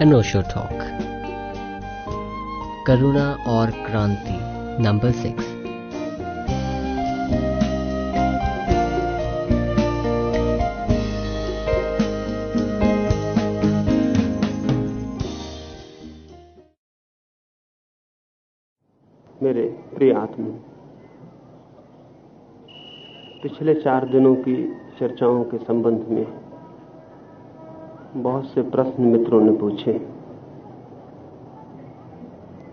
अनोशो talk करुणा और क्रांति number six मेरे प्रिय आत्मा, पिछले चार दिनों की चर्चाओं के संबंध में बहुत से प्रश्न मित्रों ने पूछे।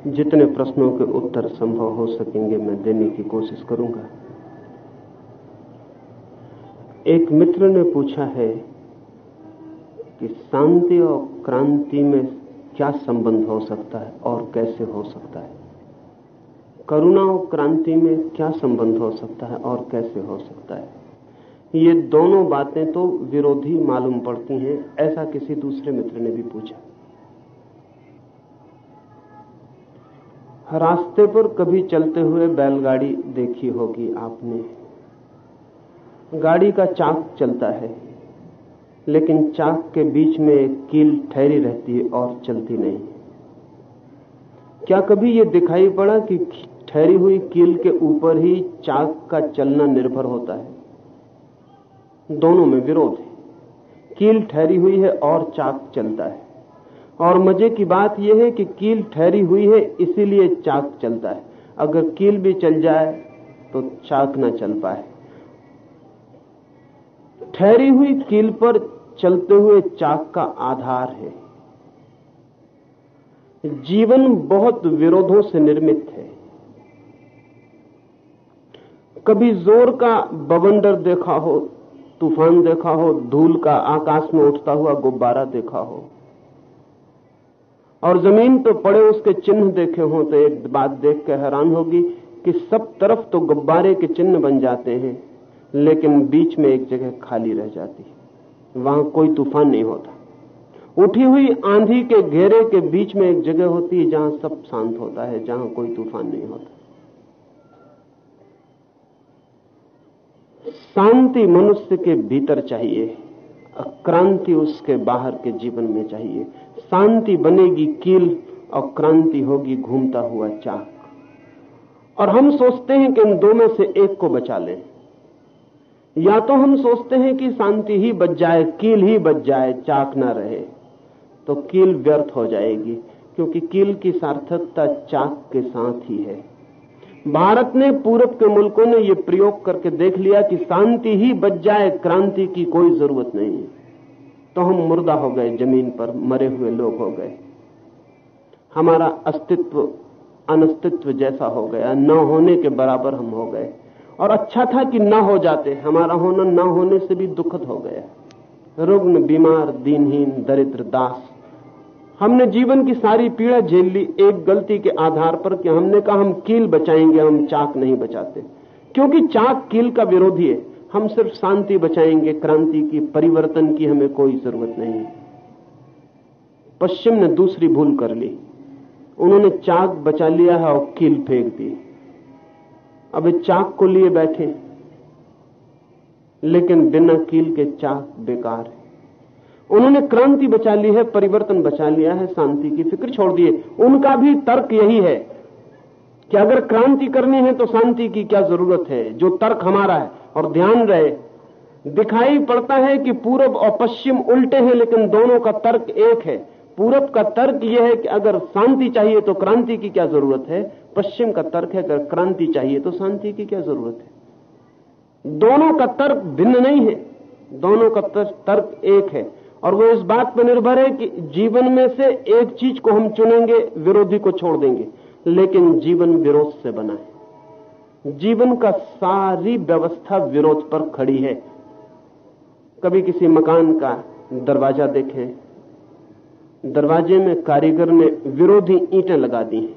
जितने प्रश्नों के उत्तर संभव हो सकेंगे, मैं देने की कोशिश करूँगा। एक मित्र ने पूछा है कि शांति और क्रांति में क्या संबंध हो सकता है और कैसे हो सकता है? करुणा और क्रांति में क्या संबंध हो सकता है और कैसे हो सकता है? ये दोनों बातें तो विरोधी मालूम पड़ती हैं, ऐसा किसी दूसरे मित्र ने भी पूछा। रास्ते पर कभी चलते हुए बैलगाड़ी देखी होगी आपने। गाड़ी का चाक चलता है, लेकिन चाक के बीच में एक कील ठहरी रहती है और चलती नहीं। क्या कभी यह दिखाई पड़ा कि ठहरी हुई कील के ऊपर ही चाक का चलना निर्भर होता है? दोनों में विरोध है। कील ठहरी हुई है और चाक चलता है। और मज़े की बात यह है कि कील ठहरी हुई है, इसीलिए चाक चलता है। अगर कील भी चल जाए तो चाक ना चल पाए। ठहरी हुई कील पर चलते हुए चाक का आधार है। जीवन बहुत विरोधों से निर्मित है। कभी ज़ोर का बवंडर देखा हो तूफ़ान देखा हो, धूल का आकाश में उठता हुआ गुब्बारा देखा हो, और ज़मीन पर पड़े उसके चिन्ह देखे हो तो एक बात देख कर हैरान होगी कि सब तरफ़ तो गुब्बारे के चिन्ह बन जाते हैं, लेकिन बीच में एक जगह खाली रह जाती है। वहाँ कोई तूफ़ान नहीं होता। उठी हुई आंधी के घेरे के बीच में एक जगह होती है जहाँ सब शांत होता है, जहाँ कोई तूफ़ान नहीं होता। शांति मनुष्य के भीतर चाहिए क्रांति उसके बाहर के जीवन में चाहिए। शांति बनेगी कील और क्रांति होगी घूमता हुआ चाक। और हम सोचते हैं कि इन दो में से एक को बचा लें। या तो हम सोचते हैं कि शांति ही बच जाए, कील ही बच जाए, चाक ना रहे तो कील व्यर्थ हो जाएगी, क्योंकि कील की सार्थकता चाक के साथ ही है। भारत ने पूरब के मुल्कों ने यह प्रयोग करके देख लिया कि शांति ही बच जाए, क्रांति की कोई ज़रूरत नहीं तो हम मुर्दा हो गए, ज़मीन पर मरे हुए लोग हो गए। हमारा अस्तित्व, अनस्तित्व जैसा हो गया। न होने के बराबर हम हो गए। और अच्छा था कि न हो जाते, हमारा होना न होने से भी दुखद हो गया। रुग्ण, बीमार, दीनहीन, दरिद्र, दास। हमने जीवन की सारी पीड़ा झेल ली एक गलती के आधार पर कि हमने कहा हम कील बचाएँगे, हम चाक नहीं बचाते। क्योंकि चाक कील का विरोधी है। हम सिर्फ़ शांति बचाएँगे, क्रांति की, परिवर्तन की हमें कोई ज़रूरत नहीं। पश्चिम ने दूसरी भूल कर ली। उन्होंने चाक बचा लिया है और कील फेंक दी। अब चाक को लिए बैठे। लेकिन बिना कील के चाक बेकार है। उन्होंने क्रांति बचा ली है, परिवर्तन बचा लिया है, शांति की फ़िक्र छोड़ दिए उनका भी तर्क यही है कि अगर क्रांति करनी है तो शांति की क्या ज़रूरत है? जो तर्क हमारा है और ध्यान रहे। दिखाई पड़ता है कि पूरब और पश्चिम उल्टे हैं, लेकिन दोनों का तर्क एक है। पूरब का तर्क यह है कि अगर शांति चाहिए तो क्रांति की क्या ज़रूरत है? पश्चिम का तर्क है अगर क्रांति चाहिए तो शांति की क्या ज़रूरत है? दोनों का तर्क भिन्न नहीं है। दोनों का तर्क एक है। और वो इस बात पर निर्भर है कि जीवन में से एक चीज़ को हम चुनेंगे, विरोधी को छोड़ देंगे। लेकिन जीवन विरोध से बना है। जीवन का सारी व्यवस्था विरोध पर खड़ी है। कभी किसी मकान का दरवाज़ा देखें। दरवाजे में कारीगर ने विरोधी ईंटें लगा दी हैं।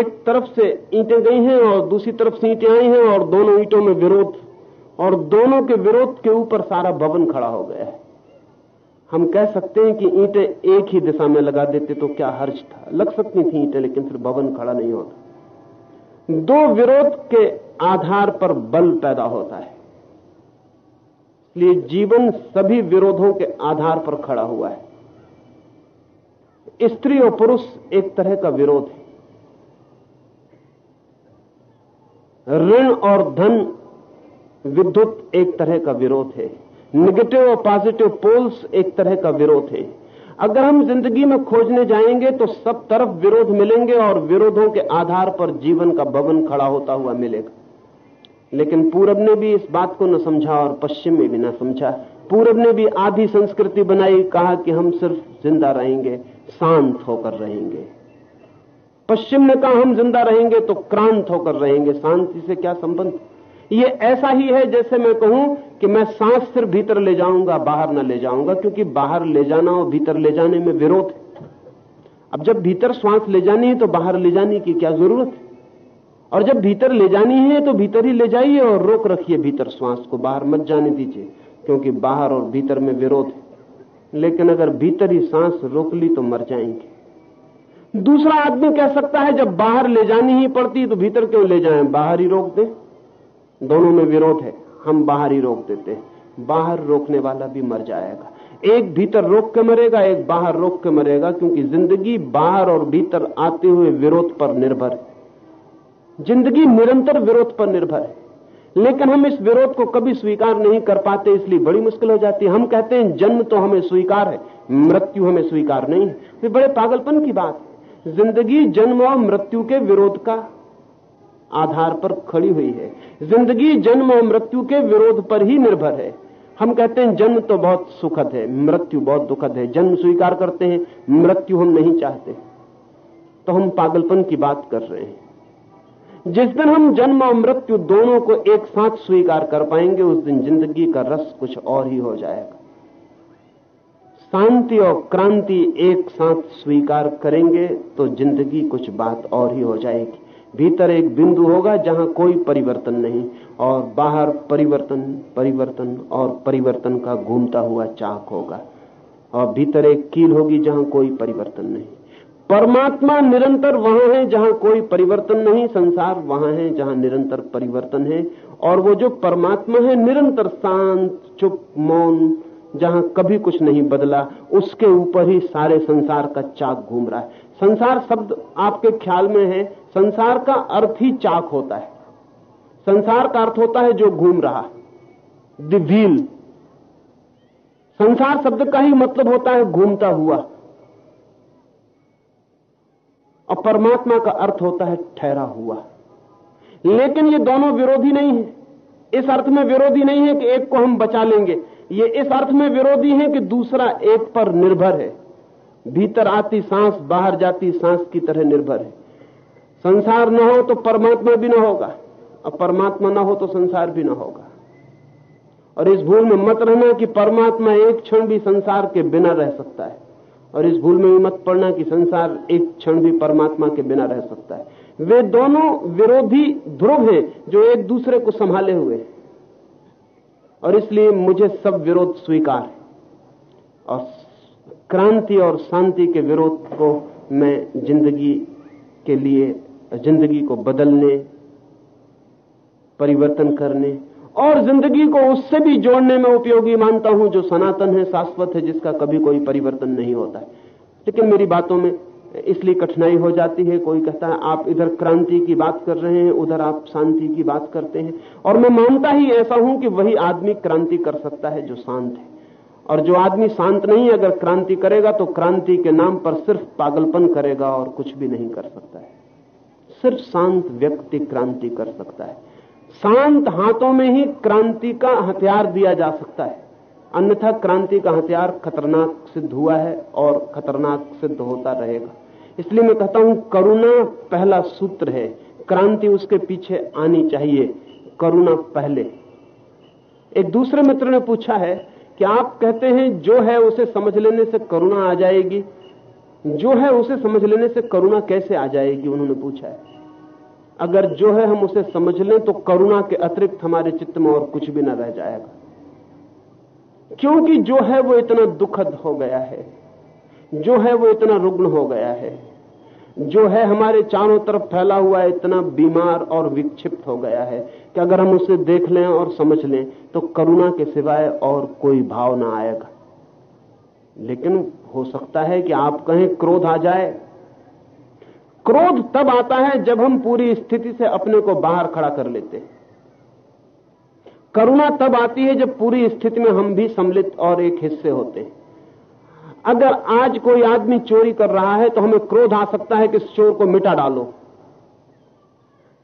एक तरफ़ से ईंटें गई हैं और दूसरी तरफ़ से ईंटें आई हैं और दोनों ईंटों में विरोध। और दोनों के विरोध के ऊपर सारा भवन खड़ा हो गया है। हम कह सकते हैं कि ईंटें एक ही दिशा में लगा देते तो क्या हर्ज था? लग सकती थी ईंटें, लेकिन फिर भवन खड़ा नहीं होता। दो विरोध के आधार पर बल पैदा होता है। इसलिए जीवन सभी विरोधों के आधार पर खड़ा हुआ है। स्त्री और पुरुष एक तरह का विरोध है। ऋण और धन विद्युत एक तरह का विरोध है। नेगेटिव और पॉजिटिव पोल्स एक तरह का विरोध है। अगर हम ज़िंदगी में खोजने जाएँगे तो सब तरफ़ विरोध मिलेंगे और विरोधों के आधार पर जीवन का भवन खड़ा होता हुआ मिलेगा। लेकिन पूरब ने भी इस बात को न समझा और पश्चिम में भी न समझा। पूरब ने भी आधी संस्कृति बनाई, कहा कि हम सिर्फ़ ज़िंदा रहेंगे, शांत होकर रहेंगे। पश्चिम ने कहा, हम ज़िंदा रहेंगे तो क्रांत होकर रहेंगे। शांति से क्या संबंध? ये ऐसा ही है जैसे मैं कहूँ कि मैं सांस सिर्फ़ भीतर ले जाऊँगा, बाहर न ले जाऊँगा, क्योंकि बाहर ले जाना और भीतर ले जाने में विरोध है। अब जब भीतर श्वास ले जानी है तो बाहर ले जाने की क्या ज़रूरत है? और जब भीतर ले जानी है तो भीतर ही ले जाइए और रोक रखिए भीतर श्वास को, बाहर मत जाने दीजिए, क्योंकि बाहर और भीतर में विरोध है। लेकिन अगर भीतर ही सांस रोक ली तो मर जाएँगे। दूसरा आदमी कह सकता है, जब बाहर ले जानी ही पड़ती तो भीतर क्यों ले जाएँ? बाहर ही रोक दें। दोनों में विरोध है। हम बाहर ही रोक देते हैं। बाहर रोकने वाला भी मर जाएगा। एक भीतर रोक के मरेगा, एक बाहर रोक के मरेगा, क्योंकि ज़िंदगी बाहर और भीतर आते हुए विरोध पर निर्भर है। ज़िंदगी निरंतर विरोध पर निर्भर है। लेकिन हम इस विरोध को कभी स्वीकार नहीं कर पाते, इसलिए बड़ी मुश्किल हो जाती है। हम कहते हैं, जन्म तो हमें स्वीकार है, मृत्यु हमें स्वीकार नहीं है। ये बड़े पागलपन की बात है। ज़िंदगी जन्म और मृत्यु के विरोध का आधार पर खड़ी हुई है। ज़िंदगी, जन्म और मृत्यु के विरोध पर ही निर्भर है। हम कहते हैं, जन्म तो बहुत सुखद है, मृत्यु बहुत दुखद है। जन्म स्वीकार करते हैं, मृत्यु हम नहीं चाहते। तो हम पागलपन की बात कर रहे हैं। जिस दिन हम जन्म और मृत्यु दोनों को एक साथ स्वीकार कर पाएँगे, उस दिन ज़िंदगी का रस कुछ और ही हो जाएगा। शांति और क्रांति एक साथ स्वीकार करेंगे तो ज़िंदगी कुछ बात और ही हो जाएगी। भीतर एक बिंदु होगा जहाँ कोई परिवर्तन नहीं, और बाहर परिवर्तन परिवर्तन और परिवर्तन का घूमता हुआ चाक होगा, और भीतर एक कील होगी जहाँ कोई परिवर्तन नहीं। परमात्मा निरंतर वहाँ है जहाँ कोई परिवर्तन नहीं, संसार वहाँ है जहाँ निरंतर परिवर्तन है, और वो जो परमात्मा है निरंतर शांत, चुप, मौन, जहाँ कभी कुछ नहीं बदला, उसके ऊपर ही सारे संसार का चाक घूम रहा है। संसार शब्द आपके ख्याल में है, संसार का अर्थ ही चाक होता है। संसार का अर्थ होता है जो घूम रहा द व्हील संसार शब्द का ही मतलब होता है घूमता हुआ। और परमात्मा का अर्थ होता है ठहरा हुआ। लेकिन ये दोनों विरोधी नहीं है। इस अर्थ में विरोधी नहीं है कि एक को हम बचा लेंगे। ये इस अर्थ में विरोधी है कि दूसरा एक पर निर्भर है। भीतर आती सांस, बाहर जाती सांस की तरह निर्भर है। संसार न हो तो परमात्मा भी न होगा। और परमात्मा न हो तो संसार भी न होगा। और इस भूल में मत रहना कि परमात्मा एक क्षण भी संसार के बिना रह सकता है। और इस भूल में भी मत पड़ना कि संसार एक क्षण भी परमात्मा के बिना रह सकता है। वे दोनों विरोधी ध्रुव हैं जो एक दूसरे को संभाले हुए हैं। और इसलिए मुझे सब विरोध स्वीकार है। और क्रांति और शांति के विरोध को मैं ज़िंदगी के लिए, ज़िंदगी को बदलने, परिवर्तन करने और ज़िंदगी को उससे भी जोड़ने में उपयोगी मानता हूँ, जो सनातन है, शाश्वत है, जिसका कभी कोई परिवर्तन नहीं होता है। लेकिन मेरी बातों में इसलिए कठिनाई हो जाती है, कोई कहता है, आप इधर क्रांति की बात कर रहे हैं, उधर आप शांति की बात करते हैं। और मैं मानता ही ऐसा हूँ कि वही आदमी क्रांति कर सकता है जो शांत है। और जो आदमी शांत नहीं अगर क्रांति करेगा तो क्रांति के नाम पर सिर्फ़ पागलपन करेगा और कुछ भी नहीं कर सकता है। सिर्फ़ शांत व्यक्ति क्रांति कर सकता है। शांत हाथों में ही क्रांति का हथियार दिया जा सकता है। अन्यथा क्रांति का हथियार खतरनाक सिद्ध हुआ है और खतरनाक सिद्ध होता रहेगा। इसलिए मैं कहता हूँ, करुणा पहला सूत्र है। क्रांति उसके पीछे आनी चाहिए, करुणा पहले। एक दूसरे मित्र ने पूछा है कि आप कहते हैं, जो है उसे समझ लेने से करुणा आ जाएगी? जो है उसे समझ लेने से करुणा कैसे आ जाएगी, उन्होंने पूछा है। अगर जो है हम उसे समझ लें तो करुणा के अतिरिक्त हमारे चित्त में और कुछ भी न रह जाएगा। क्योंकि जो है वो इतना दुखद हो गया है, जो है वो इतना रुग्ण हो गया है, जो है हमारे चारों तरफ़ फैला हुआ इतना बीमार और विक्षिप्त हो गया है कि अगर हम उसे देख लें और समझ लें तो करुणा के सिवाय और कोई भाव ना आएगा। लेकिन हो सकता है कि आप कहें क्रोध आ जाए। क्रोध तब आता है जब हम पूरी स्थिति से अपने को बाहर खड़ा कर लेते हैं। करुणा तब आती है जब पूरी स्थिति में हम भी सम्मिलित और एक हिस्से होते हैं। अगर आज कोई आदमी चोरी कर रहा है तो हमें क्रोध आ सकता है कि इस चोर को मिटा डालो।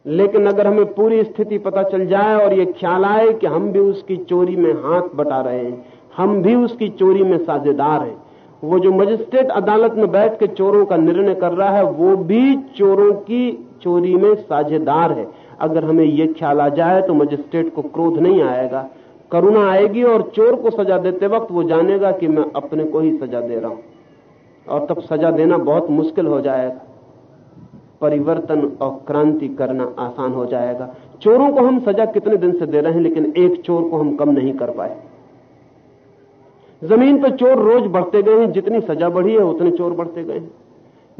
लेकिन अगर हमें पूरी स्थिति पता चल जाए और ये ख्याल आए कि हम भी उसकी चोरी में हाथ बटा रहे हैं, हम भी उसकी चोरी में साझेदार हैं, वो जो मजिस्ट्रेट अदालत में बैठ के चोरों का निर्णय कर रहा है, वो भी चोरों की चोरी में साझेदार है। अगर हमें ये ख्याल आ जाए तो मजिस्ट्रेट को क्रोध नहीं आएगा। करुणा आएगी और चोर को सजा देते वक्त वो जानेगा कि मैं अपने को ही सजा दे रहा हूँ। और तब सजा देना बहुत मुश्किल हो जाएगा। परिवर्तन और क्रांति करना आसान हो जाएगा। चोरों को हम सजा कितने दिन से दे रहे हैं, लेकिन एक चोर को हम कम नहीं कर पाए। ज़मीन पर चोर रोज बढ़ते गए हैं, जितनी सजा बढ़ी है, उतने चोर बढ़ते गए हैं।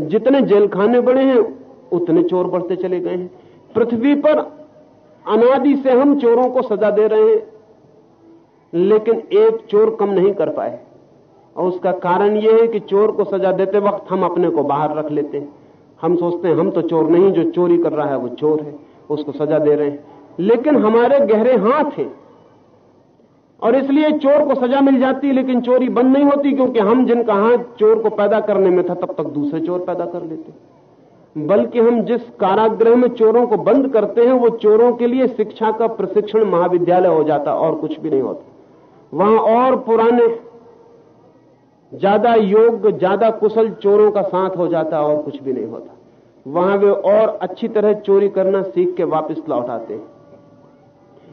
जितने जेल खाने बढ़े हैं, उतने चोर बढ़ते चले गए हैं। पृथ्वी पर अनादि से हम चोरों को सजा दे रहे हैं, लेकिन एक चोर कम नहीं कर पाए। और उसका कारण यह है कि चोर को सजा देते वक्त हम अपने को बाहर रख लेते हैं। हम सोचते हैं, हम तो चोर नहीं, जो चोरी कर रहा है वो चोर है, उसको सजा दे रहे हैं। लेकिन हमारे गहरे हाथ हैं। और इसलिए चोर को सजा मिल जाती है लेकिन चोरी बंद नहीं होती, क्योंकि हम जिनका हाथ चोर को पैदा करने में था, तब तक दूसरे चोर पैदा कर लेते बल्कि हम जिस कारागृह में चोरों को बंद करते हैं, वो चोरों के लिए शिक्षा का प्रशिक्षण महाविद्यालय हो जाता, और कुछ भी नहीं होता। वहाँ और पुराने ज़्यादा योग्य ज़्यादा कुशल चोरों का साथ हो जाता और कुछ भी नहीं होता। वहाँ वे और अच्छी तरह चोरी करना सीख के वापस लौट आते। हैं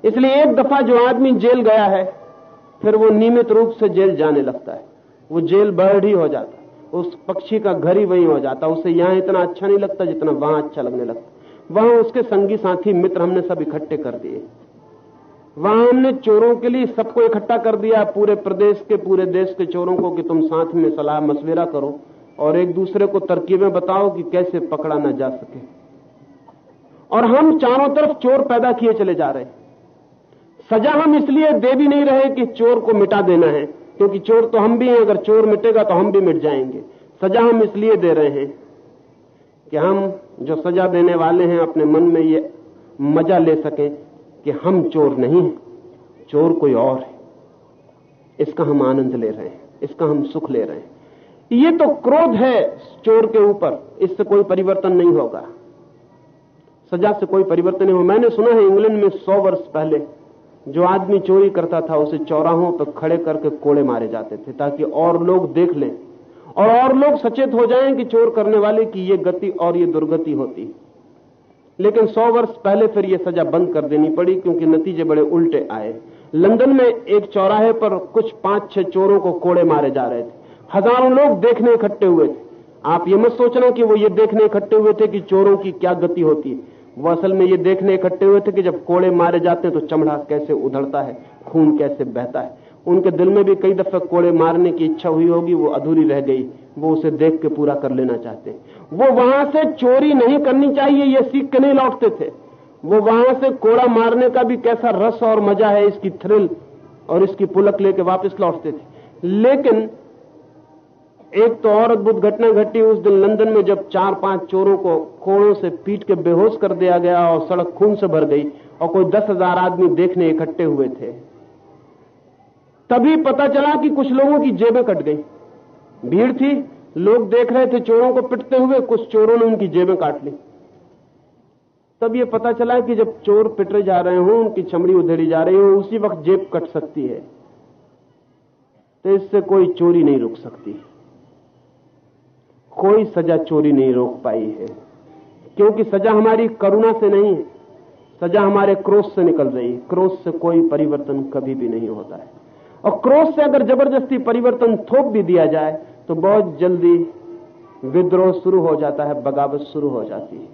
इसलिए एक दफ़ा जो आदमी जेल गया है, फिर वो नियमित रूप से जेल जाने लगता है। वो जेल बर्ड ही हो जाता। उस पक्षी का घर ही वही हो जाता। उसे यहाँ इतना अच्छा नहीं लगता जितना वहाँ अच्छा लगने लगता। वहाँ उसके संगी साथी मित्र हमने सब इकट्ठे कर दिए। वहाँ हमने चोरों के लिए सबको इकट्ठा कर दिया, पूरे प्रदेश के, पूरे देश के चोरों को कि तुम साथ में सलाह मशविरा करो और एक दूसरे को तरकीबें बताओ कि कैसे पकड़ा ना जा सके। और हम चारों तरफ़ चोर पैदा किए चले जा रहे सजा हम इसलिए दे भी नहीं रहे कि चोर को मिटा देना है, क्योंकि चोर तो हम भी हैं, अगर चोर मिटेगा तो हम भी मिट जाएँगे। सजा हम इसलिए दे रहे हैं कि हम जो सजा देने वाले हैं, अपने मन में ये मज़ा ले सकें। कि हम चोर नहीं हैं, चोर कोई और है। इसका हम आनंद ले रहे हैं, इसका हम सुख ले रहे हैं। ये तो क्रोध है चोर के ऊपर, इससे कोई परिवर्तन नहीं होगा। सजा से कोई परिवर्तन नहीं होगा। मैंने सुना है इंग्लैंड में सौ वर्ष पहले जो आदमी चोरी करता था, उसे चौराहों पर खड़े करके कोड़े मारे जाते थे, ताकि और लोग देख लें। और और लोग सचेत हो जाएँ कि चोर करने वाले की ये गति और ये दुर्गति होती। है लेकिन सौ वर्ष पहले फिर यह सजा बंद कर देनी पड़ी, क्योंकि नतीजे बड़े उल्टे आए। लंदन में एक चौराहे पर कुछ पाँच, छह चोरों को कोड़े मारे जा रहे थे। हज़ारों लोग देखने इकट्ठे हुए थे। आप ये मत सोचना कि वो ये देखने इकट्ठे हुए थे कि चोरों की क्या गति होती है। वो असल में ये देखने इकट्ठे हुए थे कि जब कोड़े मारे जाते हैं तो चमड़ा कैसे उधड़ता है, खून कैसे बहता है। उनके दिल में भी कई दफे कोड़े मारने की इच्छा हुई होगी, वो अधूरी रह गई। वो उसे देख के पूरा कर लेना चाहते वो वहाँ से चोरी नहीं करनी चाहिए, ये सीख के नहीं लौटते थे। वो वहाँ से कोड़ा मारने का भी कैसा रस और मज़ा है, इसकी थ्रिल और इसकी पुलक लेके वापस लौटते थे। लेकिन एक तो और अद्भुत घटना घटी उस दिन लंदन में, जब चार पाँच चोरों को कोड़ों से पीट के बेहोश कर दिया गया और सड़क खून से भर गई और कोई दस हज़ार आदमी देखने इकट्ठे हुए थे। तभी पता चला कि कुछ लोगों की जेबें कट गई। भीड़ थी, लोग देख रहे थे चोरों को पिटते हुए, कुछ चोरों ने उनकी जेबें काट ली। तब ये पता चला कि जब चोर पिटे जा रहे हो, उनकी चमड़ी उधेड़ी जा रही हो, उसी वक्त जेब कट सकती है। तो इससे कोई चोरी नहीं रुक सकती। कोई सजा चोरी नहीं रोक पाई है। क्योंकि सजा हमारी करुणा से नहीं है। सजा हमारे क्रोध से निकल रही है। क्रोध से कोई परिवर्तन कभी भी नहीं होता है। और क्रोध से अगर ज़बरदस्ती परिवर्तन थोप भी दिया जाए तो बहुत जल्दी विद्रोह शुरू हो जाता है, बगावत शुरू हो जाती है।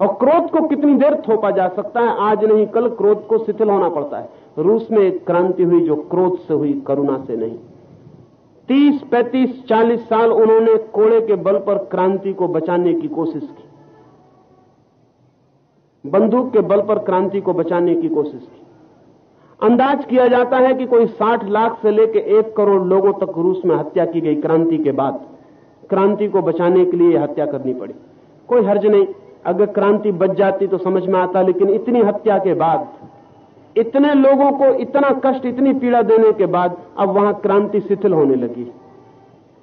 और क्रोध को कितनी देर थोपा जा सकता है, आज नहीं, कल क्रोध को शिथिल होना पड़ता है। रूस में एक क्रांति हुई जो क्रोध से हुई, करुणा से नहीं। तीस, पैंतीस, चालीस साल उन्होंने कोड़े के बल पर क्रांति को बचाने की कोशिश की। बंदूक के बल पर क्रांति को बचाने की कोशिश की। अंदाज किया जाता है कि कोई 60 लाख से लेकर एक करोड़ लोगों तक रूस में हत्या की गई क्रांति के बाद क्रांति को बचाने के लिए हत्या करनी पड़ी। कोई हर्ज नहीं। अगर क्रांति बच जाती तो समझ में आता, लेकिन इतनी हत्या के बाद, इतने लोगों को इतना कष्ट, इतनी पीड़ा देने के बाद अब वहाँ क्रांति शिथिल होने लगी।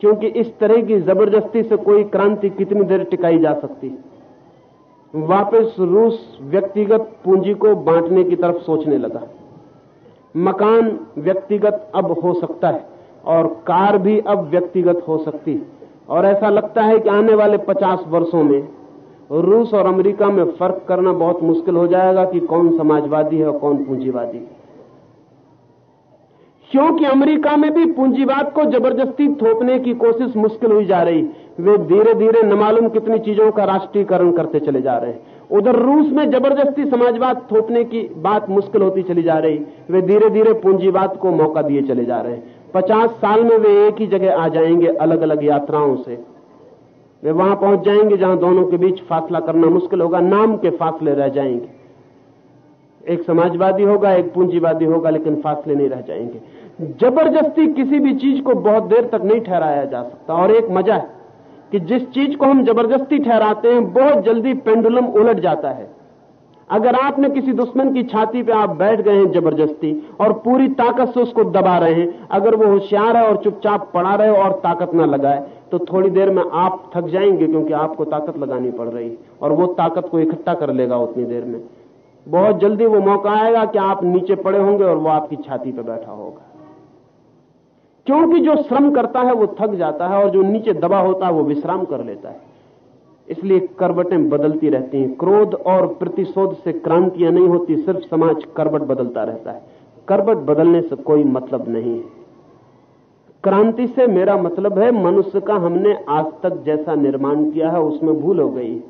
क्योंकि इस तरह की ज़बरदस्ती से कोई क्रांति कितनी देर टिकाई जा सकती? वापस रूस व्यक्तिगत पूंजी को बांटने की तरफ़ सोचने लगा। मकान व्यक्तिगत अब हो सकता है और कार भी अब व्यक्तिगत हो सकती है। और ऐसा लगता है कि आने वाले 50 वर्षों में रूस और अमेरिका में फ़र्क करना बहुत मुश्किल हो जाएगा कि कौन समाजवादी है और कौन पूंजीवादी। है क्योंकि अमेरिका में भी पूंजीवाद को ज़बरदस्ती थोपने की कोशिश मुश्किल हुई जा रही। वे धीरे धीरे न मालूम कितनी चीज़ों का राष्ट्रीयकरण करते चले जा रहे हैं। उधर रूस में ज़बरदस्ती समाजवाद थोपने की बात मुश्किल होती चली जा रही। वे धीरे धीरे पूंजीवाद को मौका दिए चले जा रहे। हैं पचास साल में वे एक ही जगह आ जाएँगे अलग अलग यात्राओं से। वे वहाँ पहुँच जाएँगे जहाँ दोनों के बीच फासला करना मुश्किल होगा, नाम के फासले रह जाएँगे। एक समाजवादी होगा, एक पूंजीवादी होगा, लेकिन फासले नहीं रह जाएँगे। ज़बरदस्ती किसी भी चीज़ को बहुत देर तक नहीं ठहराया जा सकता, और एक मज़ा है। कि जिस चीज़ को हम ज़बरदस्ती ठहराते हैं, बहुत जल्दी पेंडुलम उलट जाता है। अगर आपने किसी दुश्मन की छाती पे आप बैठ गए हैं ज़बरदस्ती और पूरी ताकत से उसको दबा रहे हैं, अगर वो होशियार है और चुपचाप पड़ा रहे और ताकत ना लगाए तो थोड़ी देर में आप थक जाएँगे क्योंकि आपको ताकत लगानी पड़ रही और वो ताकत को इकट्ठा कर लेगा उतनी देर में। बहुत जल्दी वो मौका आएगा कि आप नीचे पड़े होंगे और वो आपकी छाती पर बैठा होगा। क्योंकि जो श्रम करता है वो थक जाता है और जो नीचे दबा होता है वो विश्राम कर लेता है। इसलिए करवटें बदलती रहती हैं। क्रोध और प्रतिशोध से क्रांतियाँ नहीं होती, सिर्फ़ समाज करवट बदलता रहता है। करवट बदलने से कोई मतलब नहीं है। क्रांति से मेरा मतलब है, मनुष्य का हमने आज तक जैसा निर्माण किया है, उसमें भूल हो गई।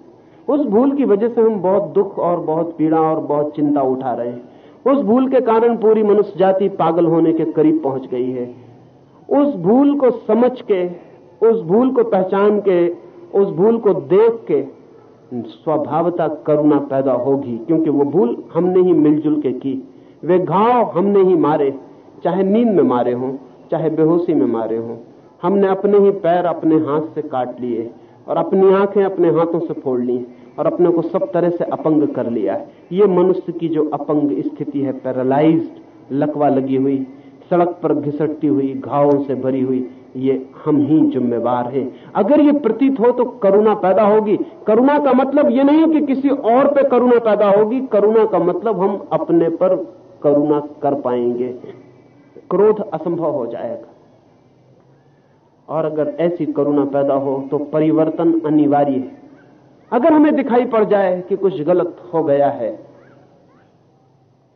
उस भूल की वजह से हम बहुत दुख और बहुत पीड़ा और बहुत चिंता उठा रहे हैं। उस भूल के कारण पूरी मनुष्य जाति पागल होने के करीब पहुँच गई है। उस भूल को समझ के, उस भूल को पहचान के, उस भूल को देख के स्वभावता करुणा पैदा होगी, क्योंकि वो भूल हमने ही मिलजुल के की। वे घाव हमने ही मारे, चाहे नींद में मारे हों, चाहे बेहोशी में मारे हों। हमने अपने ही पैर अपने हाथ से काट लिए, और अपनी आँखें अपने हाथों से फोड़ ली, और अपने को सब तरह से अपंग कर लिया। है ये मनुष्य की जो अपंग स्थिति है, पैरालाइज्ड, लकवा लगी हुई सड़क पर घिसटती हुई, घावों से भरी हुई, ये हम ही जिम्मेवार हैं। अगर ये प्रतीत हो तो करुणा पैदा होगी। करुणा का मतलब ये नहीं कि किसी और पे करुणा पैदा होगी। करुणा का मतलब हम अपने पर करुणा कर पाएँगे। क्रोध असंभव हो जाएगा। और अगर ऐसी करुणा पैदा हो तो परिवर्तन अनिवार्य है। अगर हमें दिखाई पड़ जाए कि कुछ गलत हो गया है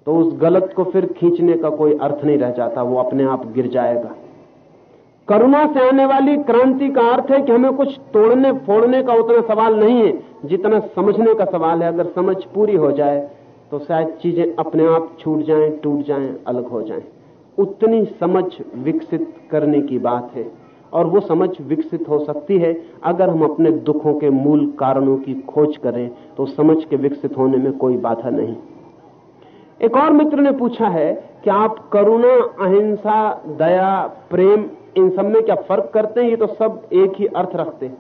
तो उस गलत को फिर खींचने का कोई अर्थ नहीं रह जाता, वो अपने आप गिर जाएगा। करुणा से आने वाली क्रांति का अर्थ है कि हमें कुछ तोड़ने, फोड़ने का उतना सवाल नहीं है, जितना समझने का सवाल है। अगर समझ पूरी हो जाए तो शायद चीज़ें अपने आप छूट जाएँ, टूट जाएँ, अलग हो जाएँ। उतनी समझ विकसित करने की बात है, और वो समझ विकसित हो सकती है अगर हम अपने दुखों के मूल कारणों की खोज करें तो समझ के विकसित होने में कोई बाधा नहीं। एक और मित्र ने पूछा है कि आप करुणा, अहिंसा, दया, प्रेम, इन सब में क्या फ़र्क करते हैं? ये तो सब एक ही अर्थ रखते हैं।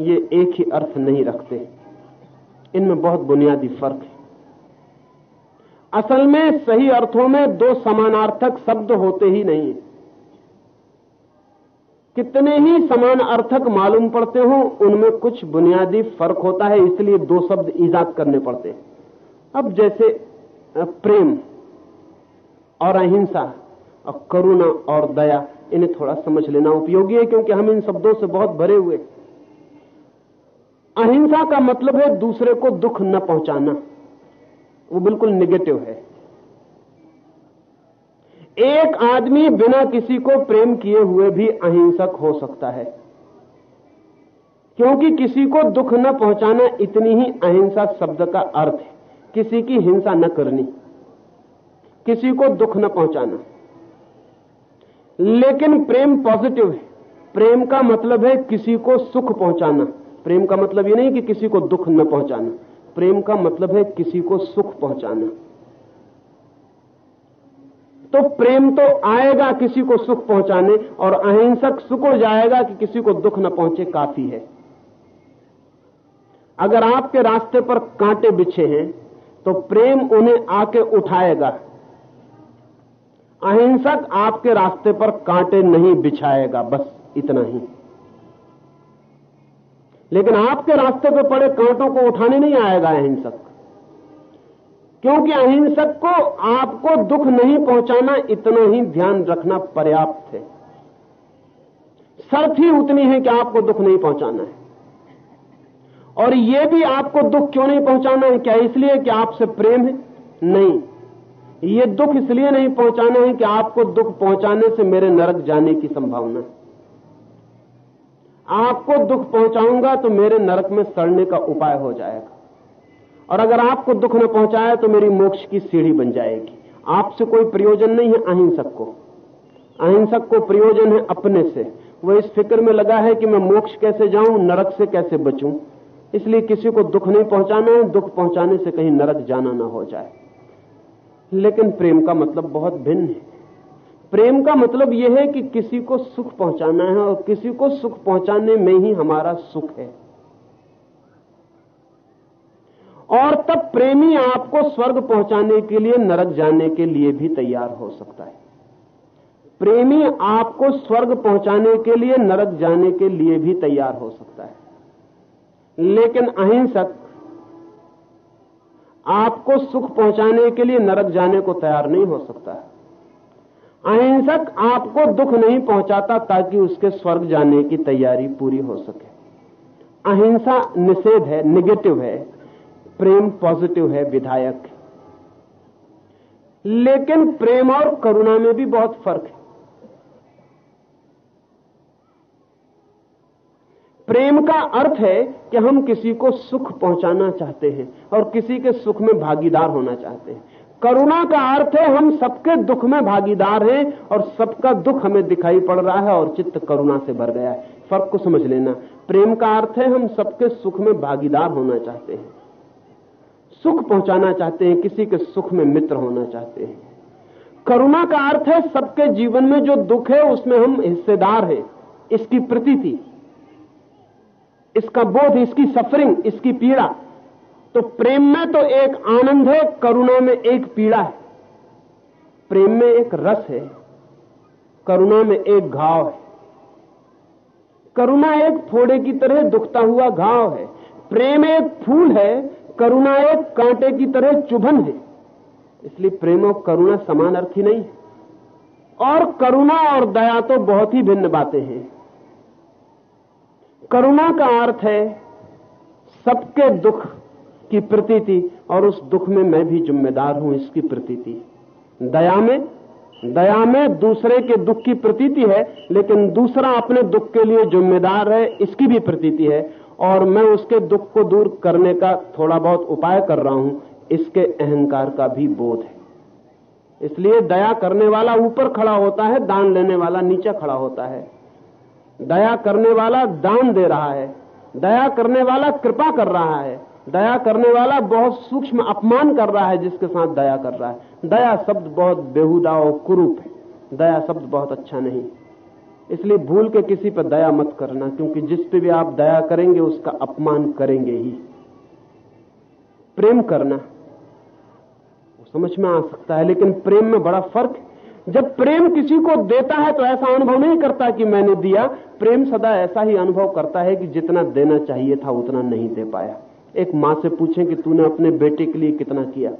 ये एक ही अर्थ नहीं रखते। इनमें बहुत बुनियादी फ़र्क है। असल में सही अर्थों में दो समानार्थक शब्द होते ही नहीं कितने ही समान अर्थक मालूम पड़ते हो, उनमें कुछ बुनियादी फ़र्क होता है, इसलिए दो शब्द ईजाद करने पड़ते हैं। अब जैसे प्रेम और अहिंसा और करुणा और दया, इन्हें थोड़ा समझ लेना उपयोगी है, क्योंकि हम इन शब्दों से बहुत भरे हुए अहिंसा का मतलब है दूसरे को दुख न पहुंचाना। वो बिल्कुल निगेटिव है। एक आदमी बिना किसी को प्रेम किए हुए भी अहिंसक हो सकता है, क्योंकि किसी को दुख न पहुंचाना इतनी ही अहिंसा शब्द का अर्थ है। किसी की हिंसा न करनी, किसी को दुख न पहुंचाना। लेकिन प्रेम पॉजिटिव है। प्रेम का मतलब है किसी को सुख पहुंचाना। प्रेम का मतलब ये नहीं कि किसी को दुख न पहुंचाना। प्रेम का मतलब है किसी को सुख पहुंचाना। तो प्रेम तो आएगा किसी को सुख पहुँचाने और अहिंसक सुख जाएगा कि किसी को दुख न पहुँचे काफ़ी है। अगर आपके रास्ते पर कांटे बिछे हैं तो प्रेम उन्हें आके उठाएगा। अहिंसक आपके रास्ते पर कांटे नहीं बिछाएगा, बस इतना ही। लेकिन आपके रास्ते पर पड़े कांटों को उठाने नहीं आएगा अहिंसक। क्योंकि अहिंसक को आपको दुख नहीं पहुंचाना, इतना ही ध्यान रखना पर्याप्त है। शर्त ही उतनी है कि आपको दुख नहीं पहुंचाना है। और यह भी आपको दुख क्यों नहीं पहुंचाना है? क्या इसलिए कि आपसे प्रेम है? नहीं। ये दुख इसलिए नहीं पहुंचाना है कि आपको दुख पहुँचाने से मेरे नरक जाने की संभावना है। आपको दुख पहुंचाऊँगा तो मेरे नरक में सड़ने का उपाय हो जाएगा। और अगर आपको दुख न पहुँचाया तो मेरी मोक्ष की सीढ़ी बन जाएगी। आपसे कोई प्रयोजन नहीं है अहिंसक को। अहिंसक को प्रयोजन है अपने से। वो इस फ़िक्र में लगा है कि मैं मोक्ष कैसे जाऊँ, नरक से कैसे बचूं? इसलिए किसी को दुख नहीं पहुंचाना है, दुख पहुँचाने से कहीं नरक जाना ना हो जाए। लेकिन प्रेम का मतलब बहुत भिन्न है। प्रेम का मतलब यह है कि किसी को सुख पहुंचाना है और किसी को सुख पहुँचाने में ही हमारा सुख है। और तब प्रेमी आपको स्वर्ग पहुँचाने के लिए, नरक जाने के लिए भी तैयार हो सकता है। प्रेमी आपको स्वर्ग पहुँचाने के लिए, नरक जाने के लिए भी तैयार हो सकता है। लेकिन अहिंसक आपको सुख पहुँचाने के लिए नरक जाने को तैयार नहीं हो सकता। अहिंसक आपको दुख नहीं पहुंचाता ताकि उसके स्वर्ग जाने की तैयारी पूरी हो सके। अहिंसा निषेध है निगेटिव है, प्रेम पॉजिटिव है, विधायक। लेकिन प्रेम और करुणा में भी बहुत फ़र्क है। प्रेम का अर्थ है कि हम किसी को सुख पहुंचाना चाहते हैं और किसी के सुख में भागीदार होना चाहते हैं। करुणा का अर्थ है हम सबके दुख में भागीदार हैं और सबका दुख हमें दिखाई पड़ रहा है और चित्त करुणा से भर गया है। फ़र्क को समझ लेना। प्रेम का अर्थ है हम सबके सुख में भागीदार होना चाहते हैं। सुख पहुंचाना चाहते हैं, किसी के सुख में मित्र होना चाहते हैं। करुणा का अर्थ है सबके जीवन में जो दुख है उसमें हम हिस्सेदार हैं। इसकी प्रतीति इसका बोध, इसकी सफरिंग इसकी पीड़ा। तो प्रेम में तो एक आनंद है, करुणा में एक पीड़ा है। प्रेम में एक रस है, करुणा में एक घाव है। करुणा एक फोड़े की तरह दुखता हुआ घाव है। प्रेम एक फूल है, करुणा एक कांटे की तरह चुभन है। इसलिए प्रेम और करुणा समान अर्थी नहीं है। और करुणा और दया तो बहुत ही भिन्न बातें हैं। करुणा का अर्थ है सबके दुख की प्रतीति, और उस दुख में मैं भी जिम्मेदार हूँ इसकी प्रतीति। दया में दया में दूसरे के दुख की प्रतीति है, लेकिन दूसरा अपने दुख के लिए जिम्मेदार है, इसकी भी प्रतीति है, और मैं उसके दुख को दूर करने का थोड़ा बहुत उपाय कर रहा हूँ, इसके अहंकार का भी बोध है। इसलिए दया करने वाला ऊपर खड़ा होता है, दान लेने वाला नीचे खड़ा होता है। दया करने वाला दान दे रहा है। दया करने वाला कृपा कर रहा है। दया करने वाला बहुत सूक्ष्म अपमान कर रहा है, जिसके साथ दया कर रहा है। दया शब्द बहुत बेहुदा और कुरूप है। दया शब्द बहुत अच्छा नहीं। इसलिए भूल के किसी पर दया मत करना, क्योंकि जिस पे भी आप दया करेंगे, उसका अपमान करेंगे ही। प्रेम करना समझ में आ सकता है, लेकिन प्रेम में बड़ा फ़र्क है। जब प्रेम किसी को देता है तो ऐसा अनुभव नहीं करता कि मैंने दिया। प्रेम सदा ऐसा ही अनुभव करता है कि जितना देना चाहिए था उतना नहीं दे पाया। एक माँ से पूछें कि तूने अपने बेटे के लिए कितना किया?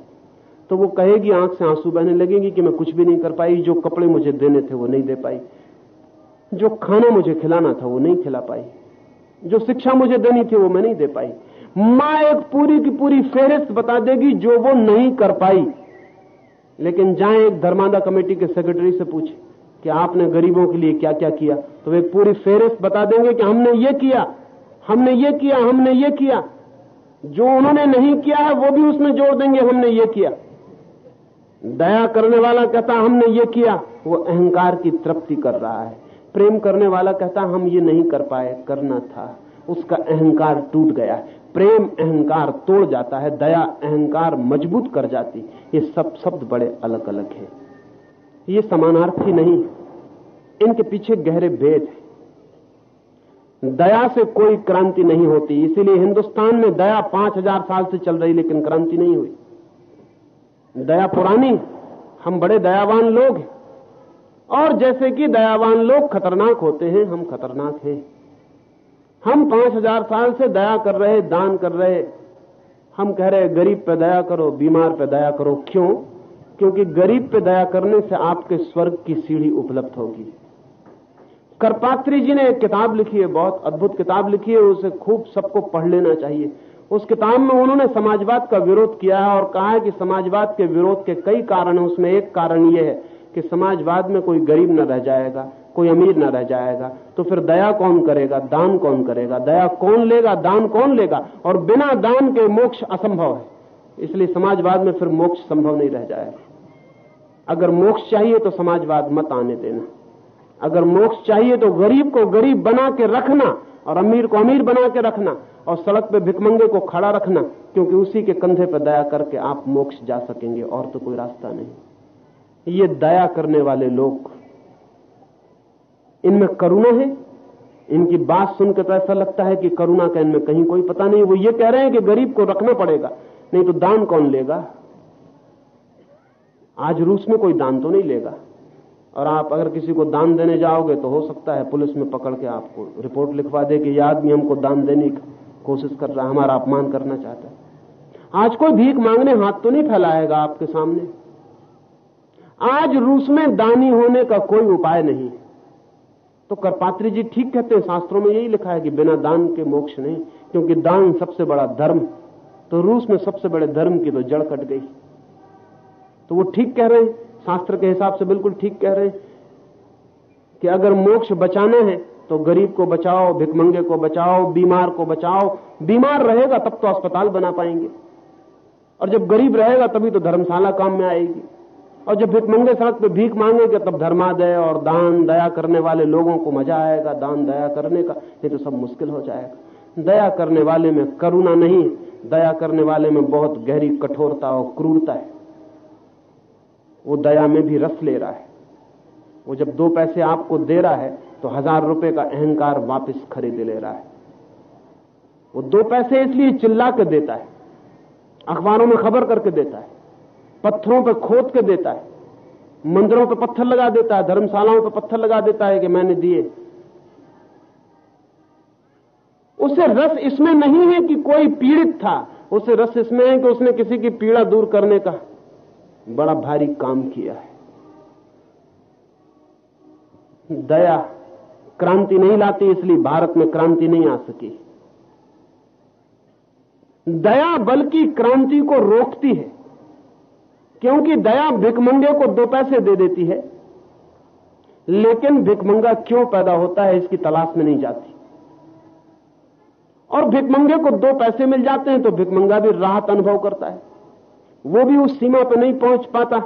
तो वो कहेगी, आँख से आँसू बहने लगेंगी कि मैं कुछ भी नहीं कर पाई। जो कपड़े मुझे देने थे वो नहीं दे पाई। जो खाना मुझे खिलाना था वो नहीं खिला पाई। जो शिक्षा मुझे देनी थी वो मैं नहीं दे पाई। माँ एक पूरी की पूरी फेहरिस्त बता देगी, जो वो नहीं कर पाई। लेकिन जाए एक धर्मादा कमेटी के सेक्रेटरी से पूछे कि आपने गरीबों के लिए क्या क्या। किया तो वे पूरी फेहरिस्त बता देंगे कि हमने ये किया, हमने ये किया, हमने ये किया। जो उन्होंने नहीं किया है, वो भी उसमें जोड़ देंगे, हमने ये किया। दया करने वाला कहता, हमने ये किया। वो अहंकार की तृप्ति कर रहा है। प्रेम करने वाला कहता, हम ये नहीं कर पाए, करना था। उसका अहंकार टूट गया प्रेम अहंकार तोड़ जाता है, दया अहंकार मज़बूत कर जाती। ये सब शब्द बड़े अलग अलग है। ये समानार्थी नहीं इनके पीछे गहरे भेद है। दया से कोई क्रांति नहीं होती। इसीलिए हिंदुस्तान में दया पाँच हज़ार साल से चल रही, लेकिन क्रांति नहीं हुई। दया पुरानी हम बड़े दयावान लोग हैं। और जैसे कि दयावान लोग खतरनाक होते हैं, हम खतरनाक हैं। हम पाँच हज़ार साल से दया कर रहे, दान कर रहे। हम कह रहे, गरीब पे दया करो, बीमार पे दया करो। क्यों? क्योंकि गरीब पे दया करने से आपके स्वर्ग की सीढ़ी उपलब्ध होगी। करपात्री जी ने एक किताब लिखी है, बहुत अद्भुत किताब लिखी है, उसे खूब सबको पढ़ लेना चाहिए। उस किताब में उन्होंने समाजवाद का विरोध किया है और कहा है कि समाजवाद के विरोध के कई कारण हैं। उसमें एक कारण यह है कि समाजवाद में कोई गरीब न रह जाएगा। कोई अमीर ना रह जाएगा तो फिर दया कौन करेगा? दान कौन करेगा? दया कौन लेगा? दान कौन लेगा? और बिना दान के मोक्ष असंभव है। इसलिए समाजवाद में फिर मोक्ष संभव नहीं रह जाएगा। अगर मोक्ष चाहिए तो समाजवाद मत आने देना। अगर मोक्ष चाहिए तो गरीब को गरीब बना के रखना और अमीर को अमीर बना के रखना और सड़क पे भिकमंगे को खड़ा रखना, क्योंकि उसी के कंधे पर दया करके आप मोक्ष जा सकेंगे, और तो कोई रास्ता नहीं। ये दया करने वाले लोग इनमें करुणा है। इनकी बात सुनकर तो ऐसा लगता है कि करुणा का इनमें कहीं कोई पता नहीं। वो ये कह रहे हैं कि गरीब को रखना पड़ेगा, नहीं तो दान कौन लेगा? आज रूस में कोई दान तो नहीं लेगा। और आप अगर किसी को दान देने जाओगे तो हो सकता है पुलिस में पकड़ के आपको रिपोर्ट लिखवा दे कि यह आदमी हमको दान देने की कोशिश कर रहा है हमारा अपमान करना चाहता है। आज कोई भीख मांगने हाथ तो नहीं फैलाएगा आपके सामने। आज रूस में दानी होने का कोई उपाय नहीं तो करपात्री जी ठीक कहते हैं, शास्त्रों में यही लिखा है कि बिना दान के मोक्ष नहीं, क्योंकि दान सबसे बड़ा धर्म तो रूस में सबसे बड़े धर्म की तो जड़ कट गई। तो वो ठीक कह रहे हैं, शास्त्र के हिसाब से बिल्कुल ठीक कह रहे हैं कि अगर मोक्ष बचाना है तो गरीब को बचाओ भिकमंगे को बचाओ, बीमार को बचाओ। बीमार रहेगा तब तो अस्पताल बना पाएँगे। और जब गरीब रहेगा, तभी तो धर्मशाला काम में आएगी। और जब भिकमंगे सड़क पे भीख मांगेंगे, तब धर्मादय और दान दया करने वाले लोगों को मज़ा आएगा, दान दया करने का ये तो सब मुश्किल हो जाएगा। दया करने वाले में करुणा नहीं, दया करने वाले में बहुत गहरी कठोरता और क्रूरता है। वो दया में भी रस ले रहा है। वो जब दो पैसे आपको दे रहा है तो हज़ार रुपए का अहंकार वापस खरीद ले रहा है। वो दो पैसे इसलिए चिल्ला के देता है, अखबारों में खबर करके देता है। पत्थरों पर खोद के देता है। मंदिरों पर पत्थर लगा देता है, धर्मशालाओं पर पत्थर लगा देता है कि मैंने दिए। उसे रस इसमें नहीं है कि कोई पीड़ित था, उसे रस इसमें है कि उसने किसी की पीड़ा दूर करने का बड़ा भारी काम किया है। दया क्रांति नहीं लाती, इसलिए भारत में क्रांति नहीं आ सकी। दया बल्कि क्रांति को रोकती है। क्योंकि दया भिकमंगे को दो पैसे दे देती है। लेकिन भिकमंगा क्यों पैदा होता है, इसकी तलाश में नहीं जाती। और भिकमंगे को दो पैसे मिल जाते हैं तो भिकमंगा भी राहत अनुभव करता है। वो भी उस सीमा पर नहीं पहुँच पाता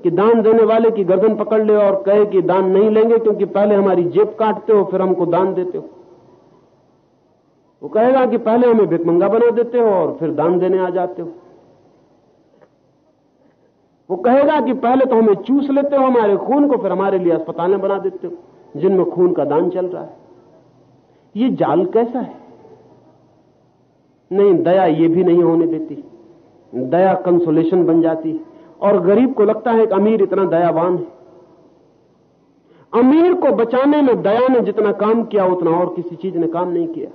कि दान देने वाले की गर्दन पकड़ ले और कहे कि दान नहीं लेंगे, क्योंकि पहले हमारी जेब काटते हो, फिर हमको दान देते हो। वो कहेगा कि पहले हमें भिकमंगा बना देते हो और फिर दान देने आ जाते हो। वो कहेगा कि पहले तो हमें चूस लेते हो हमारे खून को, फिर हमारे लिए अस्पतालें बना देते हो, जिनमें खून का दान चल रहा है। ये जाल कैसा है? नहीं, दया ये भी नहीं होने देती। दया कंसोलेशन बन जाती। और गरीब को लगता है कि अमीर इतना दयावान है। अमीर को बचाने में दया ने जितना काम किया, उतना और किसी चीज़ ने काम नहीं किया।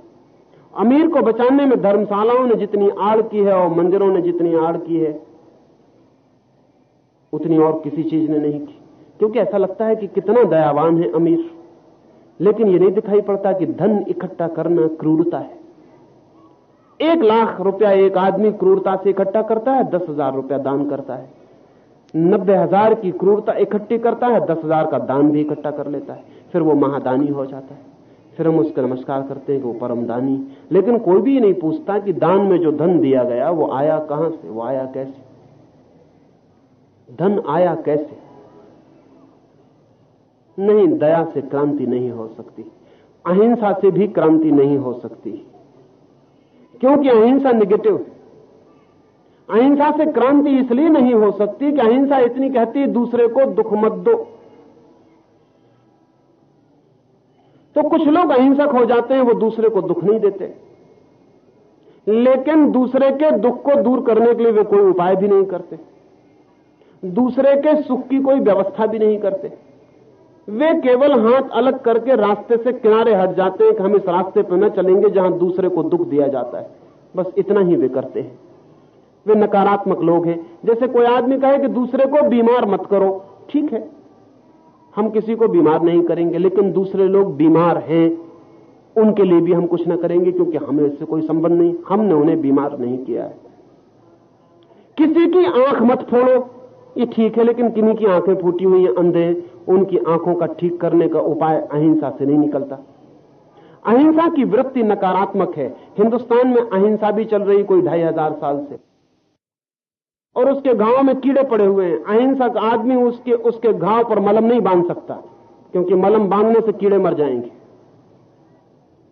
अमीर को बचाने में धर्मशालाओं ने जितनी आड़ की है और मंदिरों ने जितनी आड़ की है उतनी और किसी चीज़ ने नहीं की। क्योंकि ऐसा लगता है कि कितना दयावान है अमीर। लेकिन यह नहीं दिखाई पड़ता कि धन इकट्ठा करना क्रूरता है। एक लाख रुपया एक आदमी क्रूरता से इकट्ठा करता है, दस हज़ार रुपया दान करता है। नब्बे हज़ार की क्रूरता इकट्ठी करता है, दस हज़ार का दान भी इकट्ठा कर लेता है। फिर वो महादानी हो जाता है। फिर हम उसका नमस्कार करते हैं कि वो परम दानी। लेकिन कोई भी नहीं पूछता कि दान में जो धन दिया गया, वो आया कहाँ से, वो आया कैसे? धन आया कैसे? नहीं, दया से क्रांति नहीं हो सकती। अहिंसा से भी क्रांति नहीं हो सकती। क्योंकि अहिंसा निगेटिव अहिंसा से क्रांति इसलिए नहीं हो सकती कि अहिंसा इतनी कहती है दूसरे को दुख मत दो। तो कुछ लोग अहिंसक हो जाते हैं, वो दूसरे को दुख नहीं देते। लेकिन दूसरे के दुख को दूर करने के लिए वे कोई उपाय भी नहीं करते। दूसरे के सुख की कोई व्यवस्था भी नहीं करते। वे केवल हाथ अलग करके रास्ते से किनारे हट जाते हैं कि हम इस रास्ते पर न चलेंगे जहाँ दूसरे को दुख दिया जाता है। बस इतना ही वे करते हैं। वे नकारात्मक लोग हैं। जैसे कोई आदमी कहे कि दूसरे को बीमार मत करो, ठीक है। हम किसी को बीमार नहीं करेंगे, लेकिन दूसरे लोग बीमार हैं। उनके लिए भी हम कुछ ना करेंगे, क्योंकि हमें इससे कोई संबंध नहीं। हमने उन्हें बीमार नहीं किया है। किसी की आँख मत फोड़ो। ये ठीक है, लेकिन किन्हीं की आँखें फूटी हुई हैं, अंधे, उनकी आँखों का ठीक करने का उपाय अहिंसा से नहीं निकलता। अहिंसा की वृत्ति नकारात्मक है। हिंदुस्तान में अहिंसा भी चल रही कोई ढाई हज़ार साल से। और उसके घाव में कीड़े पड़े हुए हैं। अहिंसक आदमी उसके उसके घाव पर मलम नहीं बाँध सकता, क्योंकि मलम बांधने से कीड़े मर जाएँगे।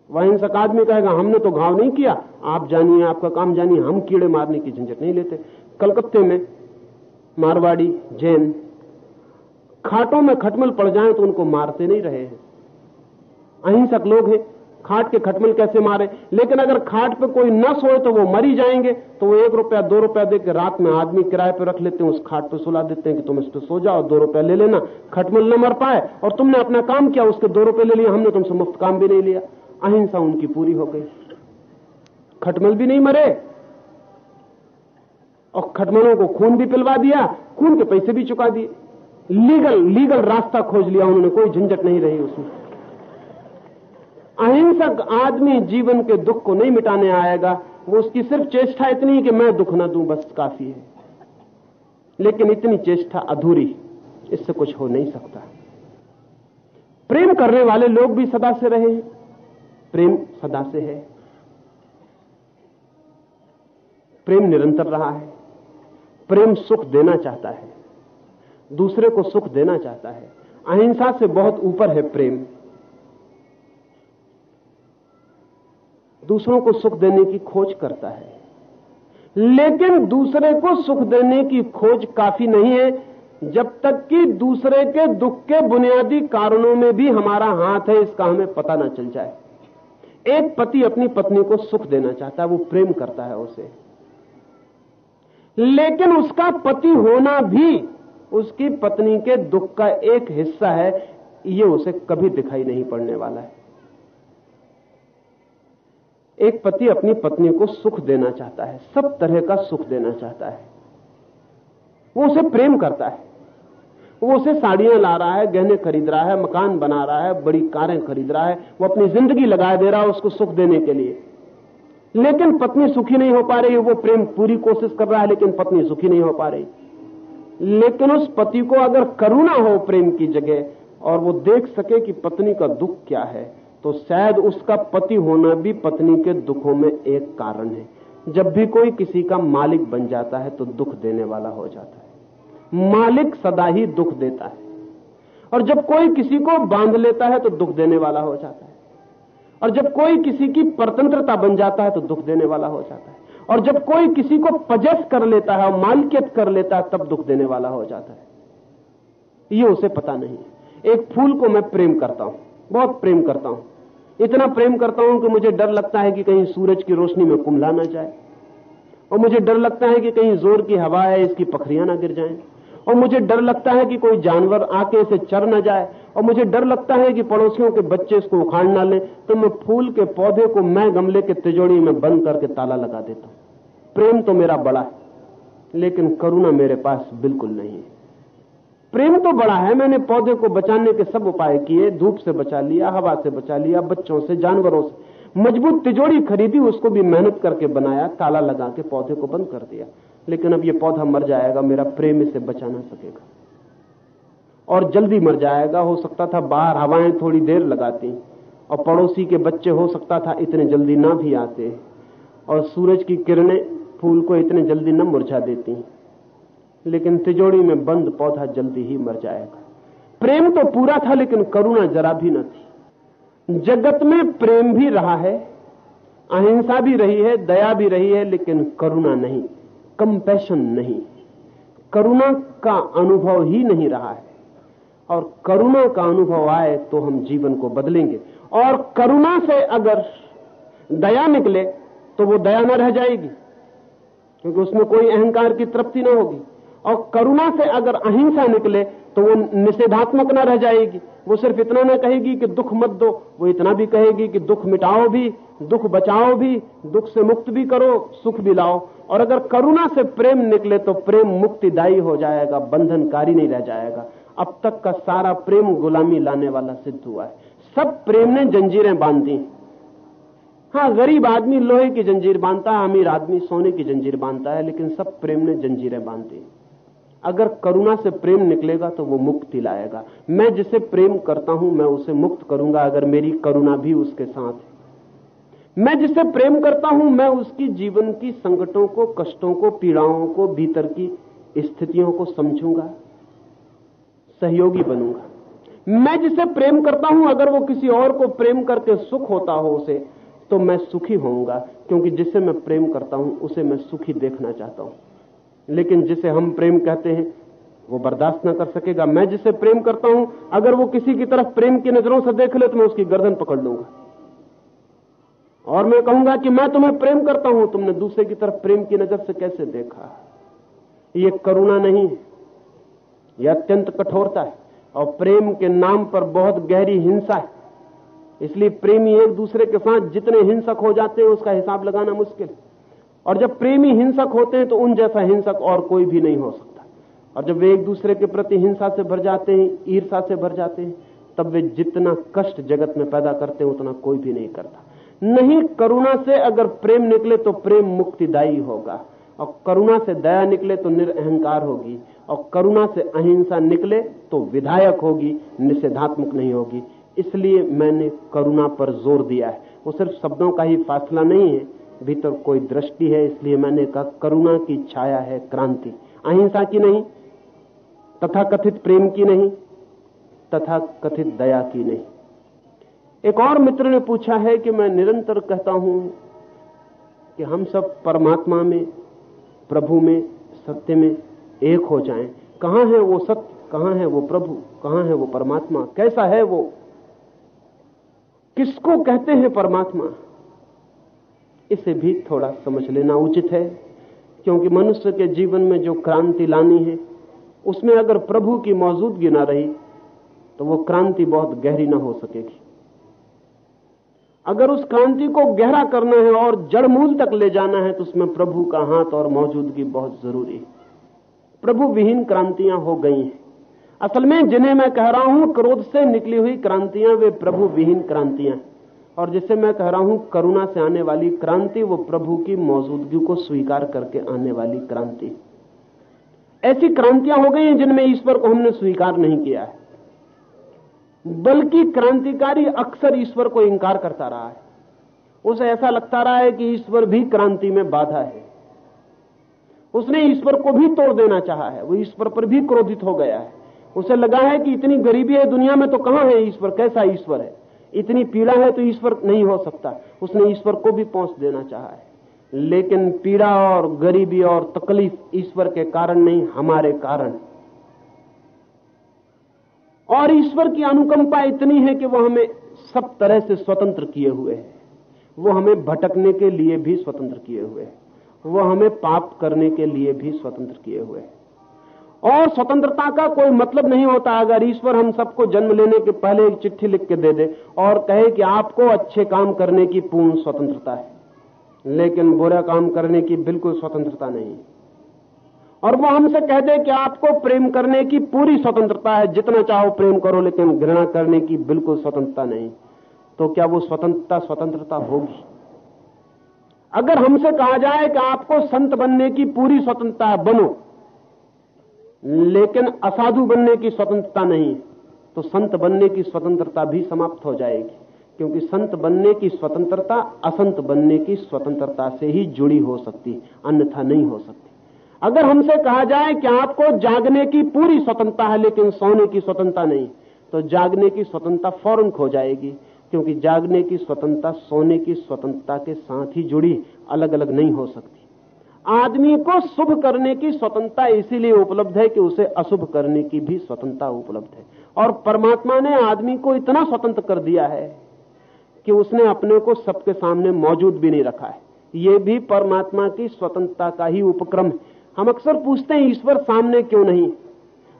वह अहिंसक आदमी कहेगा, हमने तो घाव नहीं किया। आप जानिए, आपका काम जानिए, हम कीड़े मारने की झंझट नहीं लेते। कलकत्ते में मारवाड़ी, जैन। खाटों में खटमल पड़ जाए तो उनको मारते नहीं रहे हैं। अहिंसक लोग हैं। खाट के खटमल कैसे मारे? लेकिन अगर खाट पे कोई न सोए तो वो मरी जाएँगे। तो वो एक रुपया, दो रुपया देकर रात में आदमी किराए पे रख लेते हैं, उस खाट पे सुला देते हैं कि तुम इस पे सो जाओ, दो रुपया ले लेना। खटमल न मर पाए और तुमने अपना काम किया, उसके दो रुपए ले लिया हमने तुमसे मुफ़्त काम भी नहीं लिया। अहिंसा उनकी पूरी हो गई। खटमल भी नहीं मरे। और खटमलों को खून भी पिलवा दिया, खून के पैसे भी चुका दिए। लीगल लीगल रास्ता खोज लिया उन्होंने, कोई झंझट नहीं रही उसमें। अहिंसक आदमी जीवन के दुख को नहीं मिटाने आएगा, वो उसकी सिर्फ़ चेष्टा इतनी है कि मैं दुख ना दूँ, बस काफ़ी है। लेकिन इतनी चेष्टा अधूरी, इससे कुछ हो नहीं सकता। प्रेम करने वाले लोग भी सदा से रहे हैं। प्रेम सदा से है। प्रेम निरंतर रहा है। प्रेम सुख देना चाहता है। दूसरे को सुख देना चाहता है। अहिंसा से बहुत ऊपर है प्रेम। दूसरों को सुख देने की खोज करता है। लेकिन दूसरे को सुख देने की खोज काफ़ी नहीं है, जब तक कि दूसरे के दुख के बुनियादी कारणों में भी हमारा हाथ है, इसका हमें पता ना चल जाए। एक पति अपनी पत्नी को सुख देना चाहता है, वो प्रेम करता है उसे। लेकिन उसका पति होना भी उसकी पत्नी के दुख का एक हिस्सा है, ये उसे कभी दिखाई नहीं पड़ने वाला है। एक पति अपनी पत्नी को सुख देना चाहता है, सब तरह का सुख देना चाहता है। वो उसे प्रेम करता है। वो उसे साड़ियाँ ला रहा है, गहने खरीद रहा है, मकान बना रहा है, बड़ी कारें खरीद रहा है, वो अपनी ज़िंदगी लगा दे रहा है उसको सुख देने के लिए। लेकिन पत्नी सुखी नहीं हो पा रही, वो प्रेम पूरी कोशिश कर रहा है, लेकिन पत्नी सुखी नहीं हो पा रही। लेकिन उस पति को अगर करुणा हो प्रेम की जगह, और वो देख सके कि पत्नी का दुख क्या है तो शायद उसका पति होना भी पत्नी के दुखों में एक कारण है। जब भी कोई किसी का मालिक बन जाता है तो दुख देने वाला हो जाता है। मालिक सदा ही दुख देता है। और जब कोई किसी को बाँध लेता है तो दुख देने वाला हो जाता है। और जब कोई किसी की परतंत्रता बन जाता है तो दुख देने वाला हो जाता है। और जब कोई किसी को पजस कर लेता है और मालकियत कर लेता है, तब दुख देने वाला हो जाता है। ये उसे पता नहीं एक फूल को मैं प्रेम करता हूँ, बहुत प्रेम करता हूँ। इतना प्रेम करता हूँ कि मुझे डर लगता है कि कहीं सूरज की रोशनी में कुमला ना जाए। और मुझे डर लगता है कि कहीं ज़ोर की हवा है, इसकी पखरियाँ ना गिर जाएँ। और मुझे डर लगता है कि कोई जानवर आके इसे चर न जाए, और मुझे डर लगता है कि पड़ोसियों के बच्चे इसको उखाड़ ना ले तो मैं फूल के पौधे को मैं गमले के तिजोड़ी में बंद करके ताला लगा देता हूँ। प्रेम तो मेरा बड़ा है, लेकिन करुणा मेरे पास बिल्कुल नहीं है। प्रेम तो बड़ा है, मैंने पौधे को बचाने के सब उपाय किए, धूप से बचा लिया, हवा से बचा लिया, बच्चों से, जानवरों से। मज़बूत तिजोड़ी खरीदी, उसको भी मेहनत करके बनाया, ताला लगा के पौधे को बंद कर दिया। लेकिन अब यह पौधा मर जाएगा, मेरा प्रेम इसे बचा ना सकेगा। और जल्दी मर जाएगा, हो सकता था बाहर हवाएँ थोड़ी देर लगाती, और पड़ोसी के बच्चे हो सकता था इतने जल्दी ना भी आते, और सूरज की किरणें फूल को इतने जल्दी न मुरझा देती। लेकिन तिजोड़ी में बंद पौधा जल्दी ही मर जाएगा। प्रेम तो पूरा था, लेकिन करुणा जरा भी न थी। जगत में प्रेम भी रहा है, अहिंसा भी रही है, दया भी रही है, लेकिन करुणा नहीं। कंपैशन नहीं, करुणा का अनुभव ही नहीं रहा है। और करुणा का अनुभव आए तो हम जीवन को बदलेंगे। और करुणा से अगर दया निकले तो वो दया न रह जाएगी, क्योंकि उसमें कोई अहंकार की तृप्ति न होगी। और करुणा से अगर अहिंसा निकले तो वो निषेधात्मक न रह जाएगी। वो सिर्फ़ इतना ना कहेगी कि दुख मत दो, वो इतना भी कहेगी कि दुख मिटाओ भी, दुख बचाओ भी, दुख से मुक्त भी करो, सुख भी लाओ। और अगर करुणा से प्रेम निकले तो प्रेम मुक्तिदायी हो जाएगा, बंधनकारी नहीं रह जाएगा। अब तक का सारा प्रेम गुलामी लाने वाला सिद्ध हुआ है। सब प्रेम ने जंजीरें बांधी हाँ गरीब आदमी लोहे की जंजीर बांधता है, अमीर आदमी सोने की जंजीर बांधता है, लेकिन सब प्रेम ने जंजीरें बांधी अगर करुणा से प्रेम निकलेगा तो वो मुक्ति लाएगा। मैं जिसे प्रेम करता हूँ, मैं उसे मुक्त करूँगा, अगर मेरी करुणा भी उसके साथ है। मैं जिसे प्रेम करता हूँ, मैं उसकी जीवन की संकटों को, कष्टों को, पीड़ाओं को, भीतर की स्थितियों को समझूँगा, सहयोगी बनूँगा। मैं जिसे प्रेम करता हूँ, अगर वो किसी और को प्रेम करके सुख होता हो उसे तो मैं सुखी होऊँगा, क्योंकि जिसे मैं प्रेम करता हूँ, उसे मैं सुखी देखना चाहता हूँ। लेकिन जिसे हम प्रेम कहते हैं, वो बर्दाश्त ना कर सकेगा। मैं जिसे प्रेम करता हूँ, अगर वो किसी की तरफ़ प्रेम की नज़रों से देख ले तो मैं उसकी गर्दन पकड़ लूँगा। और मैं कहूँगा कि मैं तुम्हें प्रेम करता हूँ, तुमने दूसरे की तरफ़ प्रेम की नज़र से कैसे देखा? ये करुणा नहीं है यह अत्यंत कठोरता है, और प्रेम के नाम पर बहुत गहरी हिंसा है। इसलिए प्रेमी एक दूसरे के साथ जितने हिंसक हो जाते हैं, उसका हिसाब लगाना मुश्किल है। और जब प्रेमी हिंसक होते हैं तो उन जैसा हिंसक और कोई भी नहीं हो सकता। और जब वे एक दूसरे के प्रति हिंसा से भर जाते हैं, ईर्षा से भर जाते हैं, तब वे जितना कष्ट जगत में पैदा करते हैं, उतना कोई भी नहीं करता। नहीं, करुणा से अगर प्रेम निकले तो प्रेम मुक्तिदायी होगा। और करुणा से दया निकले तो निरअहकार होगी। और करुणा से अहिंसा निकले तो विधायक होगी, निषेधात्मक नहीं होगी। इसलिए मैंने करुणा पर ज़ोर दिया है। वो सिर्फ़ शब्दों का ही फासला नहीं है, भीतर कोई दृष्टि है, इसलिए मैंने कहा करुणा की छाया है क्रांति। अहिंसा की नहीं तथा कथित प्रेम की नहीं तथा कथित दया की नहीं। एक और मित्र ने पूछा है कि मैं निरंतर कहता हूँ कि हम सब परमात्मा में, प्रभु में, सत्य में एक हो जाएँ। कहाँ है वो सत्य? कहाँ है वो प्रभु? कहाँ है वो परमात्मा? कैसा है वो? किसको कहते हैं परमात्मा? इसे भी थोड़ा समझ लेना उचित है, क्योंकि मनुष्य के जीवन में जो क्रांति लानी है, उसमें अगर प्रभु की मौजूदगी ना रही तो वो क्रांति बहुत गहरी ना हो सकेगी। अगर उस क्रांति को गहरा करना है और जड़ मूल तक ले जाना है तो उसमें प्रभु का हाथ और मौजूदगी बहुत ज़रूरी है। प्रभु विहीन क्रांतियाँ हो गई हैं। असल में जिन्हें मैं कह रहा हूँ, क्रोध से निकली हुई क्रांतियाँ, वे प्रभु विहीन क्रांतियाँ और जिसे मैं कह रहा हूँ, करुणा से आने वाली क्रांति, वो प्रभु की मौजूदगी को स्वीकार करके आने वाली क्रांति। ऐसी क्रांतियाँ हो गई हैं जिनमें ईश्वर को हमने स्वीकार नहीं किया है। बल्कि क्रांतिकारी अक्सर ईश्वर को इंकार करता रहा है। उसे ऐसा लगता रहा है कि ईश्वर भी क्रांति में बाधा है। उसने ईश्वर को भी तोड़ देना चाहा है। वो ईश्वर पर भी क्रोधित हो गया है। उसे लगा है कि इतनी गरीबी है दुनिया में तो कहाँ है ईश्वर? कैसा ईश्वर है? इतनी पीड़ा है तो ईश्वर नहीं हो सकता। उसने ईश्वर को भी पहुँच देना चाहा है। लेकिन पीड़ा और गरीबी और तकलीफ़ ईश्वर के कारण नहीं, हमारे कारण और ईश्वर की अनुकंपा इतनी है कि वो हमें सब तरह से स्वतंत्र किए हुए है। वो हमें भटकने के लिए भी स्वतंत्र किए हुए है। वो हमें पाप करने के लिए भी स्वतंत्र किए हुए है। और स्वतंत्रता का कोई मतलब नहीं होता। अगर ईश्वर हम सबको जन्म लेने के पहले एक चिट्ठी लिख के दे दे और कहे कि आपको अच्छे काम करने की पूर्ण स्वतंत्रता है, लेकिन बुरा काम करने की बिल्कुल स्वतंत्रता नहीं और वो हमसे कह दे कि आपको प्रेम करने की पूरी स्वतंत्रता है, जितना चाहो प्रेम करो, लेकिन घृणा करने की बिल्कुल स्वतंत्रता नहीं। तो क्या वो स्वतंत्रता स्वतंत्रता होगी? अगर हमसे कहा जाए कि आपको संत बनने की पूरी स्वतंत्रता है, बनो। लेकिन असाधु बनने की स्वतंत्रता नहीं तो संत बनने की स्वतंत्रता भी समाप्त हो जाएगी। क्योंकि संत बनने की स्वतंत्रता असंत बनने की स्वतंत्रता से ही जुड़ी हो सकती, अन्यथा नहीं हो सकती। अगर हमसे कहा जाए कि आपको जागने की पूरी स्वतंत्रता है, लेकिन सोने की स्वतंत्रता नहीं तो जागने की स्वतंत्रता फ़ौरन खो जाएगी, क्योंकि जागने की स्वतंत्रता सोने की स्वतंत्रता के साथ ही जुड़ी अलग अलग नहीं हो सकती। आदमी को शुभ करने की स्वतंत्रता इसीलिए उपलब्ध है कि उसे अशुभ करने की भी स्वतंत्रता उपलब्ध है। और परमात्मा ने आदमी को इतना स्वतंत्र कर दिया है कि उसने अपने को सबके सामने मौजूद भी नहीं रखा है। यह भी परमात्मा की स्वतंत्रता का ही उपक्रम है। हम अक्सर पूछते हैं, ईश्वर सामने क्यों नहीं?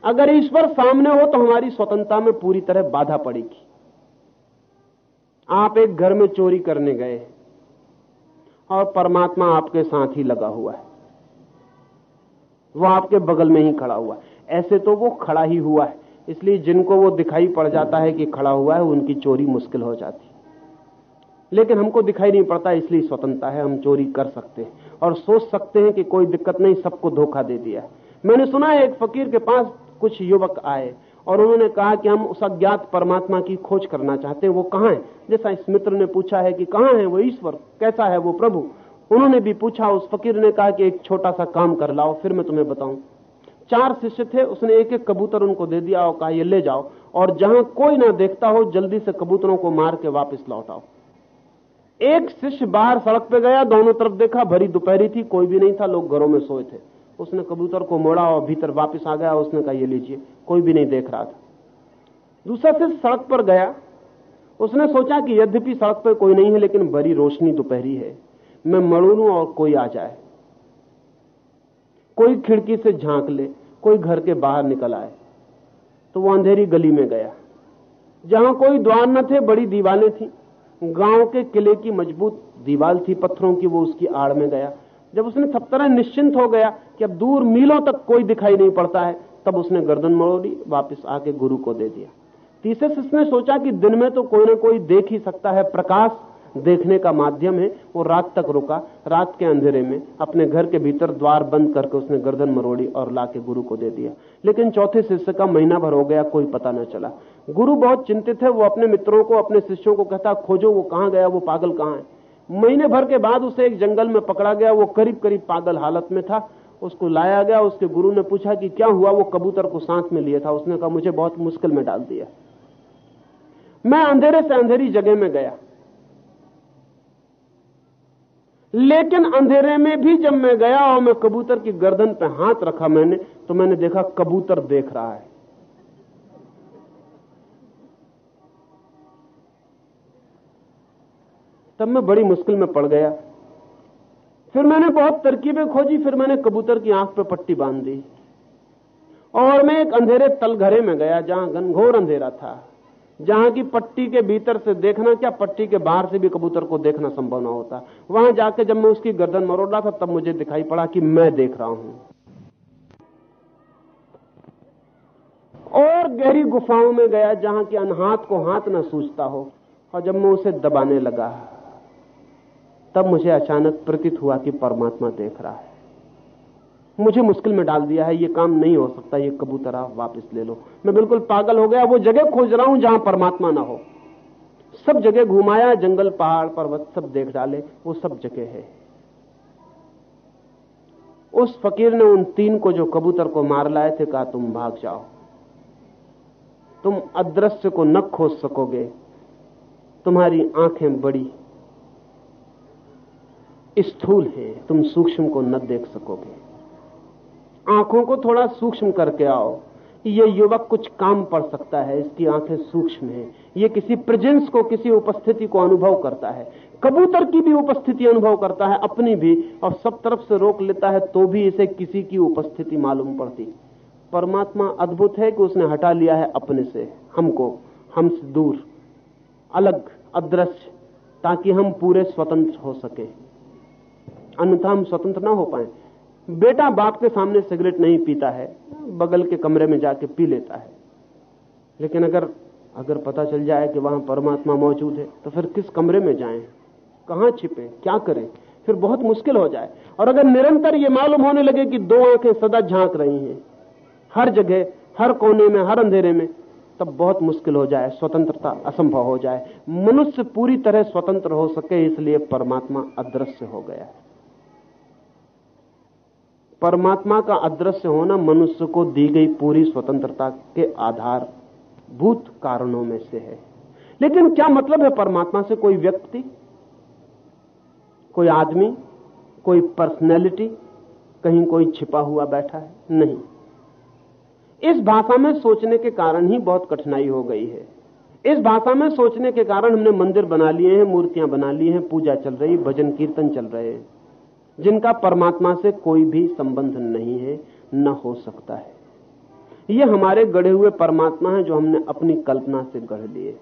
अगर ईश्वर सामने हो तो हमारी स्वतंत्रता में पूरी तरह बाधा पड़ेगी। आप एक घर में चोरी करने गए और परमात्मा आपके साथ ही लगा हुआ है। वो आपके बगल में ही खड़ा हुआ है। ऐसे तो वो खड़ा ही हुआ है। इसलिए जिनको वो दिखाई पड़ जाता है कि खड़ा हुआ है, उनकी चोरी मुश्किल हो जाती लेकिन हमको दिखाई नहीं पड़ता, इसलिए स्वतंत्रता है, हम चोरी कर सकते हैं। और सोच सकते हैं कि कोई दिक्कत नहीं, सबको धोखा दे दिया। मैंने सुना है एक फकीर के पास कुछ युवक आए और उन्होंने कहा कि हम उस अज्ञात परमात्मा की खोज करना चाहते हैं, वो कहाँ है? जैसा इस मित्र ने पूछा है कि कहाँ है वो ईश्वर? कैसा है वो प्रभु? उन्होंने भी पूछा, उस फकीर ने कहा कि एक छोटा सा काम कर लाओ, फिर मैं तुम्हें बताऊँ। चार शिष्य थे, उसने एक एक कबूतर उनको दे दिया और कहा, ये ले जाओ और जहाँ कोई ना देखता हो, जल्दी से कबूतरों को मार के वापस लौटाओ। एक शिष्य बाहर सड़क पे गया, दोनों तरफ़ देखा, भरी दोपहरी थी, कोई भी नहीं था, लोग घरों में सोए थे। उसने कबूतर को मोड़ा और भीतर वापस आ गया, उसने कहा, ये लीजिए। कोई भी नहीं देख रहा था। दूसरा शिष्य सड़क पर गया। उसने सोचा कि यद्यपि सड़क पर कोई नहीं है, लेकिन बड़ी रोशनी दोपहरी है। मैं मरू लू और कोई आ जाए। कोई खिड़की से झाँक ले, कोई घर के बाहर निकल आए। तो वो अंधेरी गली में गया। जहाँ कोई द्वार न थे, बड़ी दीवारें थी। गाँव के किले की मज़बूत दीवार थी पत्थरों की, वो उसकी आड़ में गया। जब उसने सब तरह निश्चिंत हो गया कि अब दूर मीलों तक कोई दिखाई नहीं पड़ता है, तब उसने गर्दन मोड़ी वापस आके गुरु को दे दिया। तीसरे शिष्य ने सोचा कि दिन में तो कोई ना कोई देख ही सकता है, प्रकाश देखने का माध्यम है, वो रात तक रुका, रात के अंधेरे में, अपने घर के भीतर द्वार बंद करके उसने गर्दन मरोड़ी और लाके गुरु को दे दिया। लेकिन चौथे शिष्य का महीना भर हो गया, कोई पता न चला। गुरु बहुत चिंतित है, वो अपने मित्रों को, अपने शिष्यों को कहता, खोजो, वो कहाँ गया, वो पागल कहाँ है? महीने भर के बाद उसे एक जंगल में पकड़ा गया, वो करीब करीब पागल हालत में था। उसको लाया गया, उसके गुरु ने पूछा कि क्या हुआ, वो कबूतर को सांस में लिया था। उसने कहा, मुझे बहुत मुश्किल में डाल दिया। मैं अंधेरे से अंधेरी जगह में गया। लेकिन अंधेरे में भी जब मैं गया और मैं कबूतर की गर्दन पे हाथ रखा मैंने तो मैंने देखा कबूतर देख रहा है। तब मैं बड़ी मुश्किल में पड़ गया। फिर मैंने बहुत तरकीबें खोजी, फिर मैंने कबूतर की आँख पे पट्टी बाँध दी। और मैं एक अंधेरे तलघरे में गया, जहाँ घनघोर अंधेरा था। जहाँ की पट्टी के भीतर से देखना क्या, पट्टी के बाहर से भी कबूतर को देखना संभव ना होता। वहाँ जाके जब मैं उसकी गर्दन मरोड़ रहा था, तब मुझे दिखाई पड़ा कि मैं देख रहा हूँ। और गहरी गुफाओं में गया जहाँ की अनहाथ को हाथ न सूझता हो, और जब मैं उसे दबाने लगा, तब मुझे अचानक प्रतीत हुआ कि परमात्मा देख रहा है। मुझे मुश्किल में डाल दिया है, ये काम नहीं हो सकता, ये कबूतर आप वापिस ले लो। मैं बिल्कुल पागल हो गया, वो जगह खोज रहा हूँ जहाँ परमात्मा ना हो। सब जगह घुमाया, जंगल, पहाड़, पर्वत, सब देख डाले, वो सब जगह है। उस फकीर ने उन तीन को जो कबूतर को मार लाए थे, कहा, तुम भाग जाओ। तुम अदृश्य को न खोज सकोगे। तुम्हारी आँखें बड़ी स्थूल है, तुम सूक्ष्म को न देख सकोगे। आँखों को थोड़ा सूक्ष्म करके आओ। ये युवक कुछ काम पड़ सकता है, इसकी आँखें सूक्ष्म है। ये किसी प्रेजेंस को, किसी उपस्थिति को अनुभव करता है। कबूतर की भी उपस्थिति अनुभव करता है, अपनी भी, और सब तरफ़ से रोक लेता है तो भी इसे किसी की उपस्थिति मालूम पड़ती। परमात्मा अद्भुत है कि उसने हटा लिया है अपने से, हमको, हमसे दूर। अलग, अदृश्य, ताकि हम पूरे स्वतंत्र हो सके। अन्यथा हम स्वतंत्र ना हो पाए। बेटा बाप के सामने सिगरेट नहीं पीता है, बगल के कमरे में जाके पी लेता है। लेकिन अगर अगर पता चल जाए कि वहाँ परमात्मा मौजूद है तो फिर किस कमरे में जाएँ? कहाँ छिपे? क्या करें? फिर बहुत मुश्किल हो जाए। और अगर निरंतर ये मालूम होने लगे कि दो आँखें सदा झाँक रही हैं, हर जगह, हर कोने में, हर अंधेरे में, तब बहुत मुश्किल हो जाए, स्वतंत्रता असंभव हो जाए। मनुष्य पूरी तरह स्वतंत्र हो सके, इसलिए परमात्मा अदृश्य हो गया है। परमात्मा का अदृश्य होना मनुष्य को दी गई पूरी स्वतंत्रता के आधार भूत कारणों में से है। लेकिन क्या मतलब है परमात्मा से कोई व्यक्ति, कोई आदमी, कोई पर्सनैलिटी कहीं कोई छिपा हुआ बैठा है? नहीं। इस भाषा में सोचने के कारण ही बहुत कठिनाई हो गई है। इस भाषा में सोचने के कारण हमने मंदिर बना लिए हैं, मूर्तियाँ बना ली हैं, पूजा चल रही, भजन, कीर्तन चल रहे हैं। जिनका परमात्मा से कोई भी संबंध नहीं है, न हो सकता है। ये हमारे गढ़े हुए परमात्मा है जो हमने अपनी कल्पना से गढ़ लिए।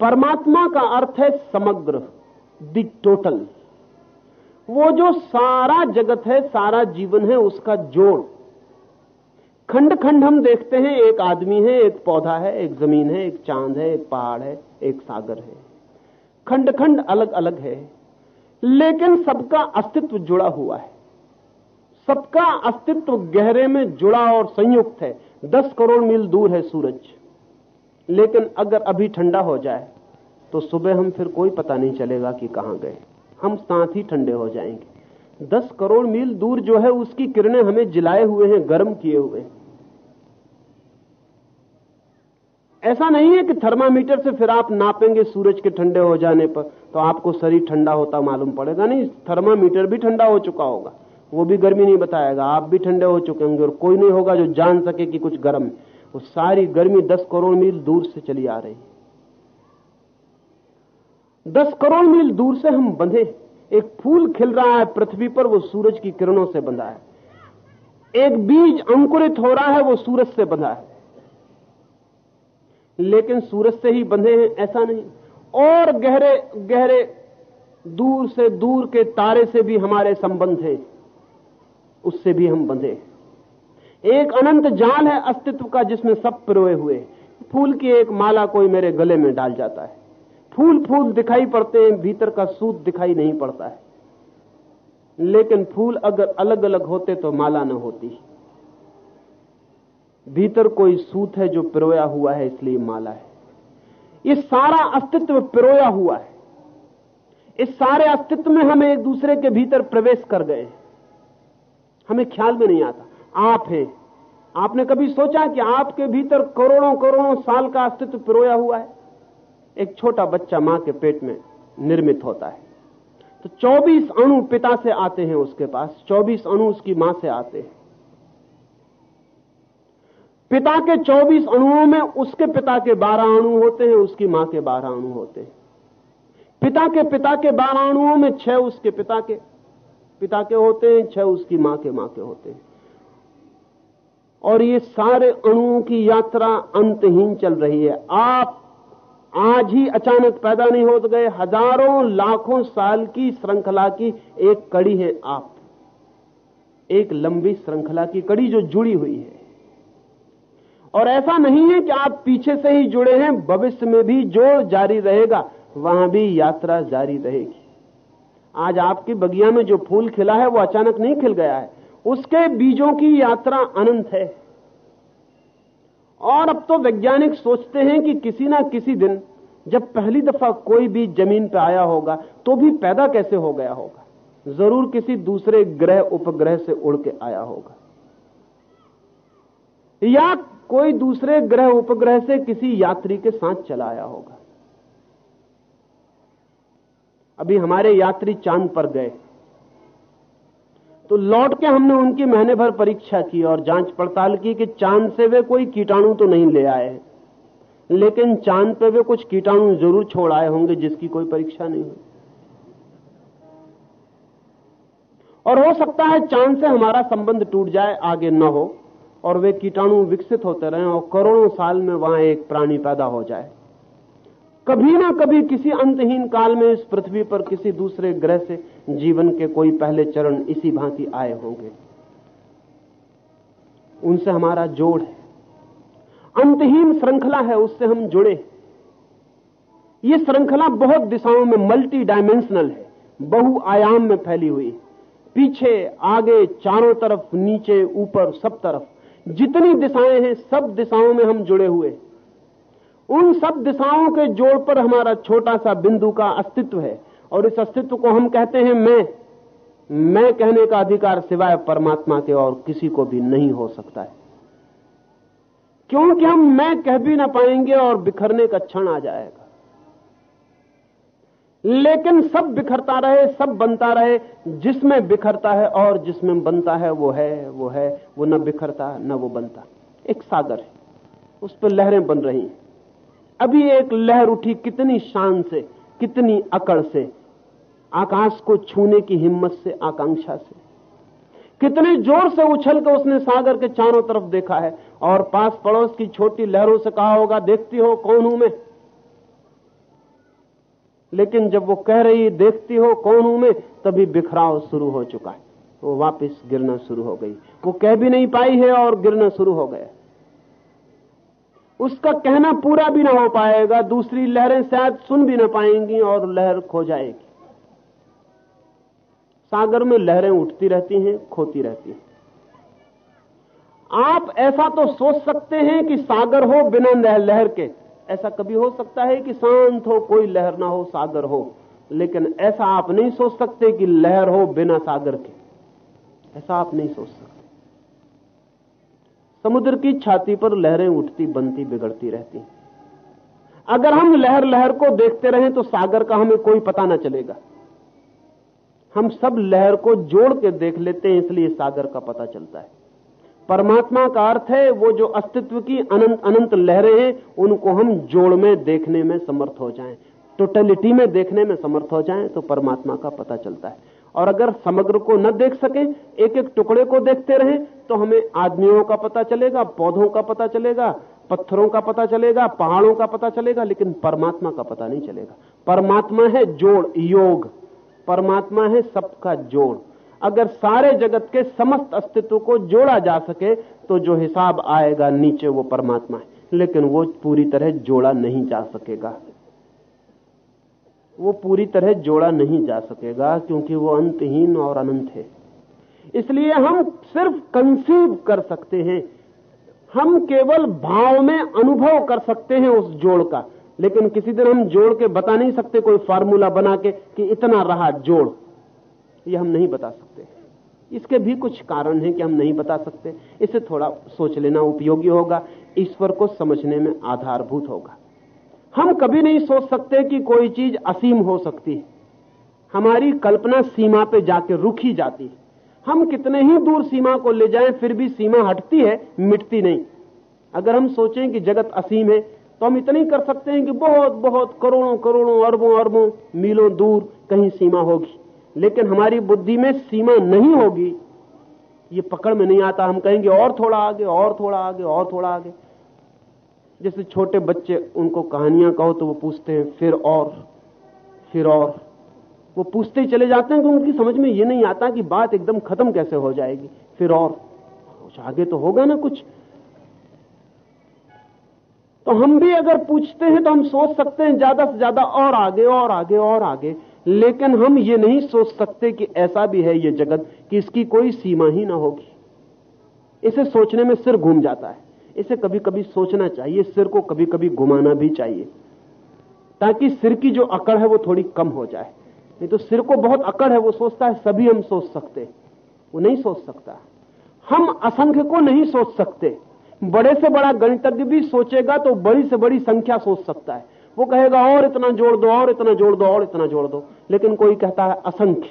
परमात्मा का अर्थ है समग्र द टोटल वो जो सारा जगत है, सारा जीवन है, उसका जोड़। खंड खंड हम देखते हैं, एक आदमी है, एक पौधा है, एक ज़मीन है, एक चाँद है, एक पहाड़ है, एक सागर है। खंड खंड अलग अलग है। लेकिन सबका अस्तित्व जुड़ा हुआ है। सबका अस्तित्व गहरे में जुड़ा और संयुक्त है। दस करोड़ मील दूर है सूरज। लेकिन अगर अभी ठंडा हो जाए तो सुबह हम फिर कोई पता नहीं चलेगा कि कहाँ गए। हम साथ ही ठंडे हो जाएँगे। दस करोड़ मील दूर जो है, उसकी किरणें हमें जिलाए हुए हैं, गर्म किए हुए। हैं ऐसा नहीं है कि थर्मामीटर से फिर आप नापेंगे सूरज के ठंडे हो जाने पर। तो आपको शरीर ठंडा होता मालूम पड़ेगा नहीं, थर्मामीटर भी ठंडा हो चुका होगा। वो भी गर्मी नहीं बताएगा, आप भी ठंडे हो चुके होंगे और कोई नहीं होगा जो जान सके कि कुछ गर्म वो सारी गर्मी दस करोड़ मील दूर से चली आ रही दस करोड़ मील दूर से हम बंधे एक फूल खिल रहा है पृथ्वी पर, वो सूरज की किरणों से बंधा है। एक बीज अंकुरित हो रहा है, वो सूरज से बंधा है। लेकिन सूरज से ही बंधे हैं, ऐसा नहीं। और गहरे गहरे दूर से दूर के तारे से भी हमारे संबंध हैं। उससे भी हम बंधे एक अनंत जाल है अस्तित्व का जिसमें सब पिरोए हुए फूल की एक माला कोई मेरे गले में डाल जाता है। फूल फूल दिखाई पड़ते हैं, भीतर का सूत दिखाई नहीं पड़ता है। लेकिन फूल अगर अलग अलग होते तो माला न होती। भीतर कोई सूत है जो पिरोया हुआ है, इसलिए माला है। ये सारा अस्तित्व पिरोया हुआ है। इस सारे अस्तित्व में हम एक दूसरे के भीतर प्रवेश कर गए हमें ख्याल में नहीं आता। आप हैं। आपने कभी सोचा कि आपके भीतर करोड़ों करोड़ों साल का अस्तित्व पिरोया हुआ है? एक छोटा बच्चा माँ के पेट में निर्मित होता है। तो 24 अणु पिता से आते हैं उसके पास। 24 अणु उसकी माँ से आते हैं। पिता के 24 अणुओं में उसके पिता के 12 अणु होते हैं, उसकी माँ के 12 अणु होते हैं। पिता के पिता के 12 अणुओं में छह उसके पिता के पिता के होते हैं, छह उसकी माँ के माँ के होते हैं। और ये सारे अणुओं की यात्रा अंतहीन चल रही है। आप आज ही अचानक पैदा नहीं हो गए, हज़ारों, लाखों साल की श्रृंखला की एक कड़ी है आप। एक लंबी श्रृंखला की कड़ी जो जुड़ी हुई है। और ऐसा नहीं है कि आप पीछे से ही जुड़े हैं, भविष्य में भी जो जारी रहेगा, वहाँ भी यात्रा जारी रहेगी। आज आपकी बगिया में जो फूल खिला है, वो अचानक नहीं खिल गया है। उसके बीजों की यात्रा अनंत है। और अब तो वैज्ञानिक सोचते हैं कि किसी ना किसी दिन, जब पहली दफ़ा कोई बीज ज़मीन पर आया होगा तो भी पैदा कैसे हो गया होगा? ज़रूर किसी दूसरे ग्रह, उपग्रह से उड़ के आया होगा। या कोई दूसरे ग्रह उपग्रह से किसी यात्री के साथ चला आया होगा। अभी हमारे यात्री चाँद पर गए। तो लौट के हमने उनकी महीने भर परीक्षा की और जाँच पड़ताल की कि चाँद से वे कोई कीटाणु तो नहीं ले आए लेकिन चाँद पे वे कुछ कीटाणु ज़रूर छोड़ आए होंगे जिसकी कोई परीक्षा नहीं हुई। और हो सकता है चाँद से हमारा संबंध टूट जाए, आगे न हो। और वे कीटाणु विकसित होते रहे और करोड़ों साल में वहाँ एक प्राणी पैदा हो जाए। कभी ना कभी किसी अंतहीन काल में इस पृथ्वी पर किसी दूसरे ग्रह से जीवन के कोई पहले चरण इसी भांति आए होंगे। उनसे हमारा जोड़ है। अंतहीन श्रृंखला है, उससे हम जुड़े ये श्रृंखला बहुत दिशाओं में मल्टी डायमेंशनल है बहु आयाम में फैली हुई पीछे, आगे, चारों तरफ़, नीचे, ऊपर, सब तरफ़। जितनी दिशाएँ हैं, सब दिशाओं में हम जुड़े हुए उन सब दिशाओं के जोड़ पर हमारा छोटा सा बिंदु का अस्तित्व है। और इस अस्तित्व को हम कहते हैं मैं। मैं कहने का अधिकार सिवाय परमात्मा के और किसी को भी नहीं हो सकता है। क्योंकि हम मैं कह भी ना पाएँगे और बिखरने का क्षण आ जाएगा। लेकिन सब बिखरता रहे, सब बनता रहे। जिसमें बिखरता है और जिसमें बनता है, वो है वो है। वो न बिखरता, न वो बनता। एक सागर है। उस पर लहरें बन रही अभी एक लहर उठी कितनी शान से, कितनी अकड़ से। आकाश को छूने की हिम्मत से, आकांक्षा से। कितने ज़ोर से उछल कर उसने सागर के चारों तरफ़ देखा है। और पास पड़ोस की छोटी लहरों से कहा होगा, देखती हो कौन हूँ मैं? लेकिन जब वो कह रही, देखती हो कौन हूँ मैं? तभी बिखराव शुरू हो चुका है। वो वापस गिरना शुरू हो गई। वो कह भी नहीं पाई है और गिरना शुरू हो गया। उसका कहना पूरा भी ना हो पाएगा, दूसरी लहरें शायद सुन भी ना पाएँगी और लहर खो जाएगी। सागर में लहरें उठती रहती हैं, खोती रहती हैं। आप ऐसा तो सोच सकते हैं कि सागर हो बिना लहर के। ऐसा कभी हो सकता है कि शांत हो, कोई लहर ना हो, सागर हो। लेकिन ऐसा आप नहीं सोच सकते कि लहर हो बिना सागर के। ऐसा आप नहीं सोच सकते। समुद्र की छाती पर लहरें उठती, बनती, बिगड़ती रहती। अगर हम लहर लहर को देखते रहें तो सागर का हमें कोई पता ना चलेगा। हम सब लहर को जोड़ के देख लेते हैं, इसलिए सागर का पता चलता है। परमात्मा का अर्थ है वो जो अस्तित्व की अनंत अनंत लहरें हैं, उनको हम जोड़ में देखने में समर्थ हो जाएँ। टोटलिटी में देखने में समर्थ हो जाएँ तो परमात्मा का पता चलता है। और अगर समग्र को न देख सके एक एक टुकड़े को देखते रहे तो हमें आदमियों का पता चलेगा, पौधों का पता चलेगा, पत्थरों का पता चलेगा, पहाड़ों का पता चलेगा, लेकिन परमात्मा का पता नहीं चलेगा। परमात्मा है जोड़, योग। परमात्मा है सबका जोड़। अगर सारे जगत के समस्त अस्तित्व को जोड़ा जा सके तो जो हिसाब आएगा नीचे वो परमात्मा है। लेकिन वो पूरी तरह जोड़ा नहीं जा सकेगा। वो पूरी तरह जोड़ा नहीं जा सकेगा, क्योंकि वो अंतहीन और अनंत है। इसलिए हम सिर्फ़ कंसीव कर सकते हैं। हम केवल भाव में अनुभव कर सकते हैं उस जोड़ का। लेकिन किसी दिन हम जोड़ के बता नहीं सकते, कोई फार्मूला बना के कि इतना रहा जोड़। ये हम नहीं बता सकते। इसके भी कुछ कारण हैं कि हम नहीं बता सकते। इसे थोड़ा सोच लेना उपयोगी होगा। ईश्वर को समझने में आधारभूत होगा। हम कभी नहीं सोच सकते कि कोई चीज़ असीम हो सकती है। हमारी कल्पना सीमा पे जाके रुक ही जाती है। हम कितने ही दूर सीमा को ले जाएँ, फिर भी सीमा हटती है, मिटती नहीं। अगर हम सोचें कि जगत असीम है तो हम इतना ही कर सकते हैं कि बहुत बहुत करोड़ों करोड़ों, अरबों अरबों मीलों दूर कहीं सीमा होगी। लेकिन हमारी बुद्धि में सीमा नहीं होगी। ये पकड़ में नहीं आता। हम कहेंगे, और थोड़ा आगे, और थोड़ा आगे, और थोड़ा आगे। जैसे छोटे बच्चे उनको कहानियाँ कहो तो वो पूछते हैं, फिर और फिर और। वो पूछते ही चले जाते हैं कि उनकी समझ में ये नहीं आता कि बात एकदम खत्म कैसे हो जाएगी। फिर और। कुछ आगे तो होगा ना कुछ। तो हम भी अगर पूछते हैं तो हम सोच सकते हैं, ज़्यादा से ज़्यादा और आगे और आगे और आगे। लेकिन हम ये नहीं सोच सकते कि ऐसा भी है ये जगत कि इसकी कोई सीमा ही ना होगी। इसे सोचने में सिर घूम जाता है। इसे कभी कभी सोचना चाहिए, सिर को कभी कभी घुमाना भी चाहिए। ताकि सिर की जो अकड़ है वो थोड़ी कम हो जाए। नहीं तो सिर को बहुत अकड़ है, वो सोचता है, सभी हम सोच सकते वो नहीं सोच सकता। हम असंख्य को नहीं सोच सकते। बड़े से बड़ा गणितज्ञ भी सोचेगा तो बड़ी से बड़ी संख्या सोच सकता है। वो कहेगा, और इतना जोड़ दो, और इतना जोड़ दो, और इतना जोड़ दो। लेकिन कोई कहता है, असंख्य।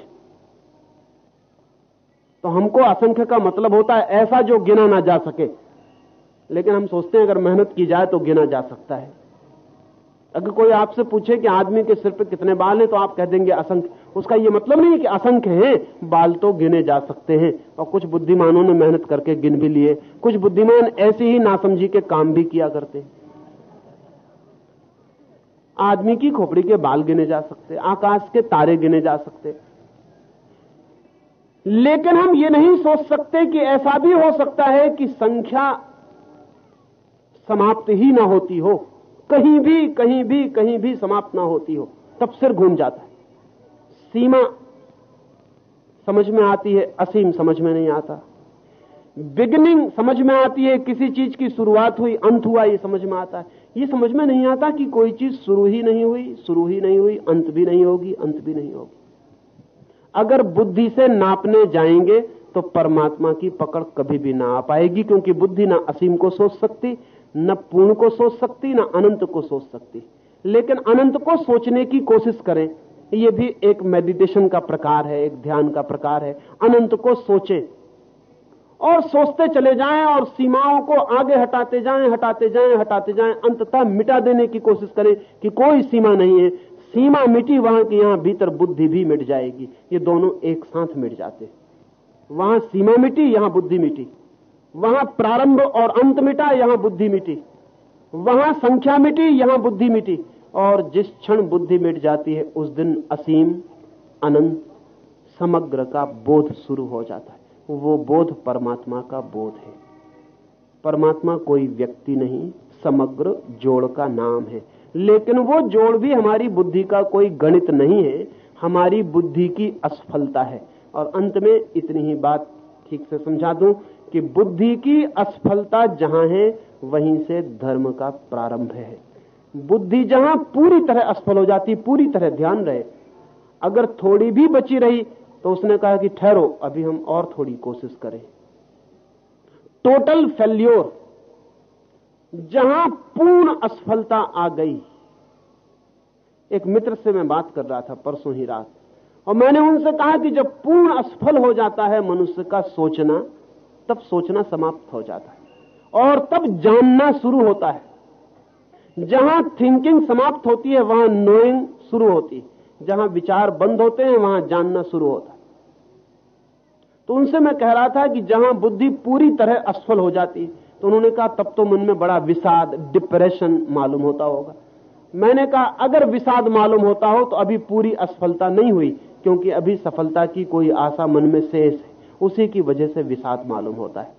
तो हमको असंख्य का मतलब होता है, ऐसा जो गिना ना जा सके। लेकिन हम सोचते हैं, अगर मेहनत की जाए तो गिना जा सकता है। अगर कोई आपसे पूछे कि आदमी के सिर पे कितने बाल हैं तो आप कह देंगे, असंख्य। उसका यह मतलब नहीं कि असंख्य हैं, बाल तो गिने जा सकते हैं। और कुछ बुद्धिमानों ने मेहनत करके गिन भी लिए। कुछ बुद्धिमान ऐसे ही नासमझी के काम भी किया करते हैं। आदमी की खोपड़ी के बाल गिने जा सकते, आकाश के तारे गिने जा सकते। लेकिन हम ये नहीं सोच सकते कि ऐसा भी हो सकता है कि संख्या समाप्त ही ना होती हो। कहीं भी कहीं भी कहीं भी समाप्त ना होती हो। तब सिर घूम जाता है। सीमा समझ में आती है, असीम समझ में नहीं आता। बिगनिंग समझ में आती है, किसी चीज़ की शुरुआत हुई, अंत हुआ, ये समझ में आता है। ये समझ में नहीं आता कि कोई चीज़ शुरू ही नहीं हुई, शुरू ही नहीं हुई, अंत भी नहीं होगी, अंत भी नहीं होगी। अगर बुद्धि से नापने जाएँगे तो परमात्मा की पकड़ कभी भी ना आ पाएगी, क्योंकि बुद्धि ना असीम को सोच सकती, न पूर्ण को सोच सकती, न अनंत को सोच सकती। लेकिन अनंत को सोचने की कोशिश करें यह भी एक मेडिटेशन का प्रकार है, एक ध्यान का प्रकार है। अनंत को सोचे। और सोचते चले जाएँ और सीमाओं को आगे हटाते जाएँ हटाते जाएँ हटाते जाएँ, अंततः मिटा देने की कोशिश करें कि कोई सीमा नहीं है। सीमा मिटी, वहाँ की यहाँ भीतर बुद्धि भी मिट जाएगी। ये दोनों एक साथ मिट जाते वहाँ सीमा मिटी, यहाँ बुद्धि मिटी। वहाँ प्रारंभ और अंत मिटा, यहाँ बुद्धि मिटी। वहाँ संख्या मिटी, यहाँ बुद्धि मिटी। और जिस क्षण बुद्धि मिट जाती है, उस दिन असीम, अनंत, समग्र का बोध शुरू हो जाता है। वो बोध परमात्मा का बोध है। परमात्मा कोई व्यक्ति नहीं, समग्र जोड़ का नाम है। लेकिन वो जोड़ भी हमारी बुद्धि का कोई गणित नहीं है, हमारी बुद्धि की असफलता है। और अंत में इतनी ही बात ठीक से समझा दूँ कि बुद्धि की असफलता जहाँ है, वहीं से धर्म का प्रारंभ है। बुद्धि जहाँ पूरी तरह असफल हो जाती, पूरी तरह ध्यान रहे। अगर थोड़ी भी बची रही तो उसने कहा कि ठहरो, अभी हम और थोड़ी कोशिश करें। टोटल फेल्योर जहाँ पूर्ण असफलता आ गई। एक मित्र से मैं बात कर रहा था परसों ही रात, और मैंने उनसे कहा कि जब पूर्ण असफल हो जाता है मनुष्य का सोचना, तब सोचना समाप्त हो जाता है, और तब जानना शुरू होता है। जहाँ थिंकिंग समाप्त होती है, वहाँ नोइंग शुरू होती है। जहाँ विचार बंद होते हैं, वहाँ जानना शुरू होता है। तो उनसे मैं कह रहा था कि जहाँ बुद्धि पूरी तरह असफल हो जाती तो उन्होंने कहा, तब तो मन में बड़ा विषाद डिप्रेशन मालूम होता होगा। मैंने कहा, अगर विषाद मालूम होता हो तो अभी पूरी असफलता नहीं हुई, क्योंकि अभी सफलता की कोई आशा मन में शेष है। उसी की वजह से विषाद मालूम होता है।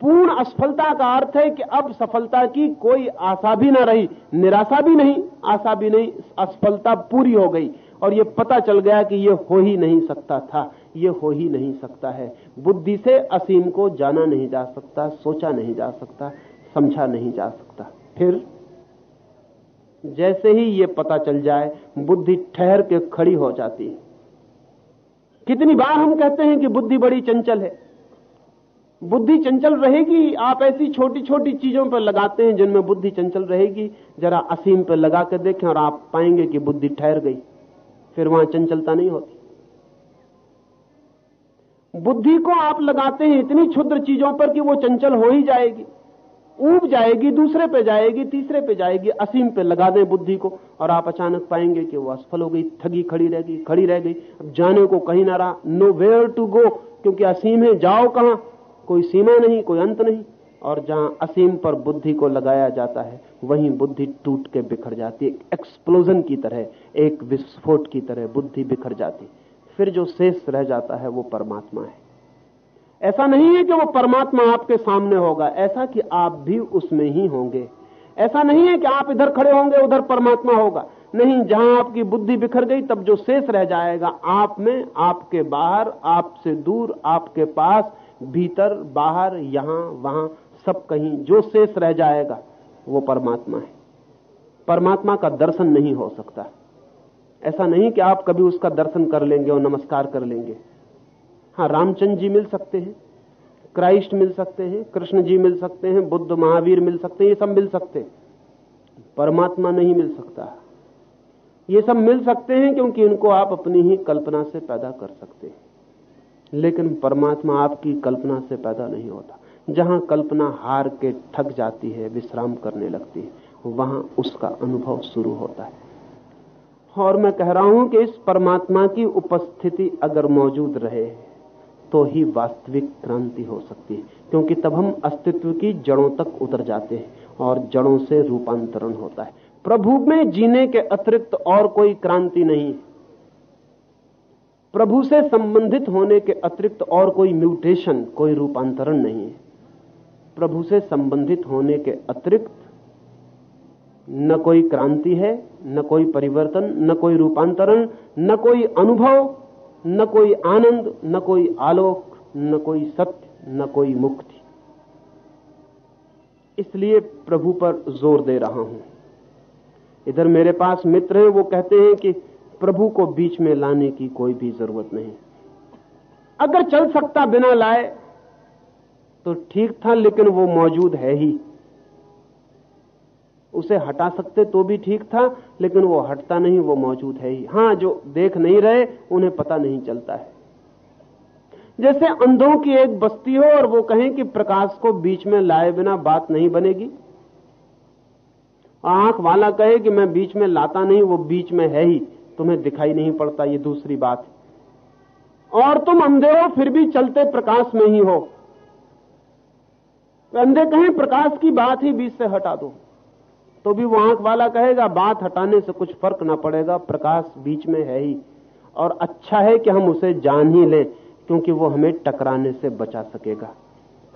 पूर्ण असफलता का अर्थ है कि अब सफलता की कोई आशा भी ना रही, निराशा भी नहीं, आशा भी नहीं, असफलता पूरी हो गई, और ये पता चल गया कि ये हो ही नहीं सकता था। ये हो ही नहीं सकता है। बुद्धि से असीम को जाना नहीं जा सकता, सोचा नहीं जा सकता, समझा नहीं जा सकता। फिर जैसे ही ये पता चल जाए, बुद्धि ठहर के खड़ी हो जाती है। कितनी बार हम कहते हैं कि बुद्धि बड़ी चंचल है। बुद्धि चंचल रहेगी, आप ऐसी छोटी छोटी चीज़ों पर लगाते हैं जिनमें बुद्धि चंचल रहेगी, जरा असीम पर लगा कर देखें और आप पाएँगे कि बुद्धि ठहर गई। फिर वहाँ चंचलता नहीं होती। बुद्धि को आप लगाते हैं इतनी क्षुद्र चीज़ों पर कि वो चंचल हो ही जाएगी। ऊब जाएगी, दूसरे पे जाएगी, तीसरे पे जाएगी, असीम पे लगा दें बुद्धि को और आप अचानक पाएँगे कि वो असफल हो गई, ठगी खड़ी रह गई, खड़ी रह गई। अब जाने को कहीं ना रहा नो वेयर टू गो क्योंकि असीम है, जाओ कहाँ? कोई सीमा नहीं, कोई अंत नहीं। और जहाँ असीम पर बुद्धि को लगाया जाता है, वहीं बुद्धि टूट के बिखर जाती है एक्सप्लोजन की तरह, एक विस्फोट की तरह बुद्धि बिखर जाती फिर जो शेष रह जाता है वो परमात्मा है। ऐसा नहीं है कि वो परमात्मा आपके सामने होगा, ऐसा कि आप भी उसमें ही होंगे। ऐसा नहीं है कि आप इधर खड़े होंगे, उधर परमात्मा होगा। नहीं, जहाँ आपकी बुद्धि बिखर गई, तब जो शेष रह जाएगा, आप में, आपके बाहर, आपसे दूर, आपके पास, भीतर, बाहर, यहाँ, वहाँ, सब कहीं, जो शेष रह जाएगा, वो परमात्मा है। परमात्मा का दर्शन नहीं हो सकता। ऐसा नहीं कि आप कभी उसका दर्शन कर लेंगे और नमस्कार कर लेंगे। हाँ रामचंद्र जी मिल सकते हैं, क्राइस्ट मिल सकते हैं, कृष्ण जी मिल सकते हैं, बुद्ध, महावीर मिल सकते हैं, ये सब मिल सकते हैं। परमात्मा नहीं मिल सकता। ये सब मिल सकते हैं क्योंकि इनको आप अपनी ही कल्पना से पैदा कर सकते हैं। लेकिन परमात्मा आपकी कल्पना से पैदा नहीं होता। जहाँ कल्पना हार के थक जाती है, विश्राम करने लगती है, वहाँ उसका अनुभव शुरू होता है। और मैं कह रहा हूँ कि इस परमात्मा की उपस्थिति अगर मौजूद रहे तो ही वास्तविक क्रांति हो सकती है, क्योंकि तब हम अस्तित्व की जड़ों तक उतर जाते हैं और जड़ों से रूपांतरण होता है। प्रभु में जीने के अतिरिक्त और कोई क्रांति नहीं। प्रभु से संबंधित होने के अतिरिक्त और कोई म्यूटेशन, कोई रूपांतरण नहीं है। प्रभु से संबंधित होने के अतिरिक्त न कोई क्रांति है, न कोई परिवर्तन, न कोई रूपांतरण, न कोई अनुभव, न कोई आनंद, न कोई आलोक, न कोई सत्य, न कोई मुक्ति। इसलिए प्रभु पर ज़ोर दे रहा हूँ। इधर मेरे पास मित्र हैं, वो कहते हैं कि प्रभु को बीच में लाने की कोई भी ज़रूरत नहीं। अगर चल सकता बिना लाए तो ठीक था, लेकिन वो मौजूद है ही। उसे हटा सकते तो भी ठीक था, लेकिन वो हटता नहीं, वो मौजूद है ही। हाँ, जो देख नहीं रहे, उन्हें पता नहीं चलता है। जैसे अंधों की एक बस्ती हो और वो कहें कि प्रकाश को बीच में लाए बिना बात नहीं बनेगी। आँख वाला कहे कि मैं बीच में लाता नहीं, वो बीच में है ही। तुम्हें दिखाई नहीं पड़ता, ये दूसरी बात है। और तुम अंधे हो, फिर भी चलते प्रकाश में ही हो। अंधे कहें, प्रकाश की बात ही बीच से हटा दो। तो भी वो आँख वाला कहेगा, बात हटाने से कुछ फ़र्क ना पड़ेगा, प्रकाश बीच में है ही। और अच्छा है कि हम उसे जान ही लें, क्योंकि वो हमें टकराने से बचा सकेगा।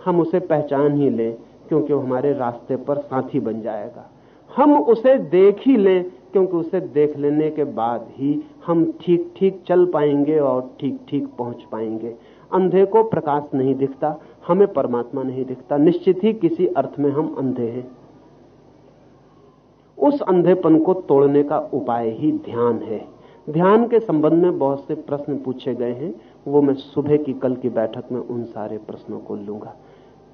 हम उसे पहचान ही लें, क्योंकि वो हमारे रास्ते पर साथी बन जाएगा। हम उसे देख ही लें, क्योंकि उसे देख लेने के बाद ही हम ठीक ठीक चल पाएँगे और ठीक ठीक पहुँच पाएँगे। अंधे को प्रकाश नहीं दिखता, हमें परमात्मा नहीं दिखता। निश्चित ही किसी अर्थ में हम अंधे हैं। उस अंधेपन को तोड़ने का उपाय ही ध्यान है। ध्यान के संबंध में बहुत से प्रश्न पूछे गए हैं। वो मैं सुबह की कल की बैठक में उन सारे प्रश्नों को लूँगा।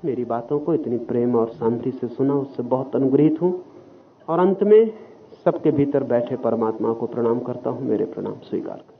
मेरी बातों को इतनी प्रेम और शांति से सुना, उससे बहुत अनुग्रहित हूँ। और अंत में सबके भीतर बैठे परमात्मा को प्रणाम करता हूँ। मेरे प्रणाम स्वीकार कर।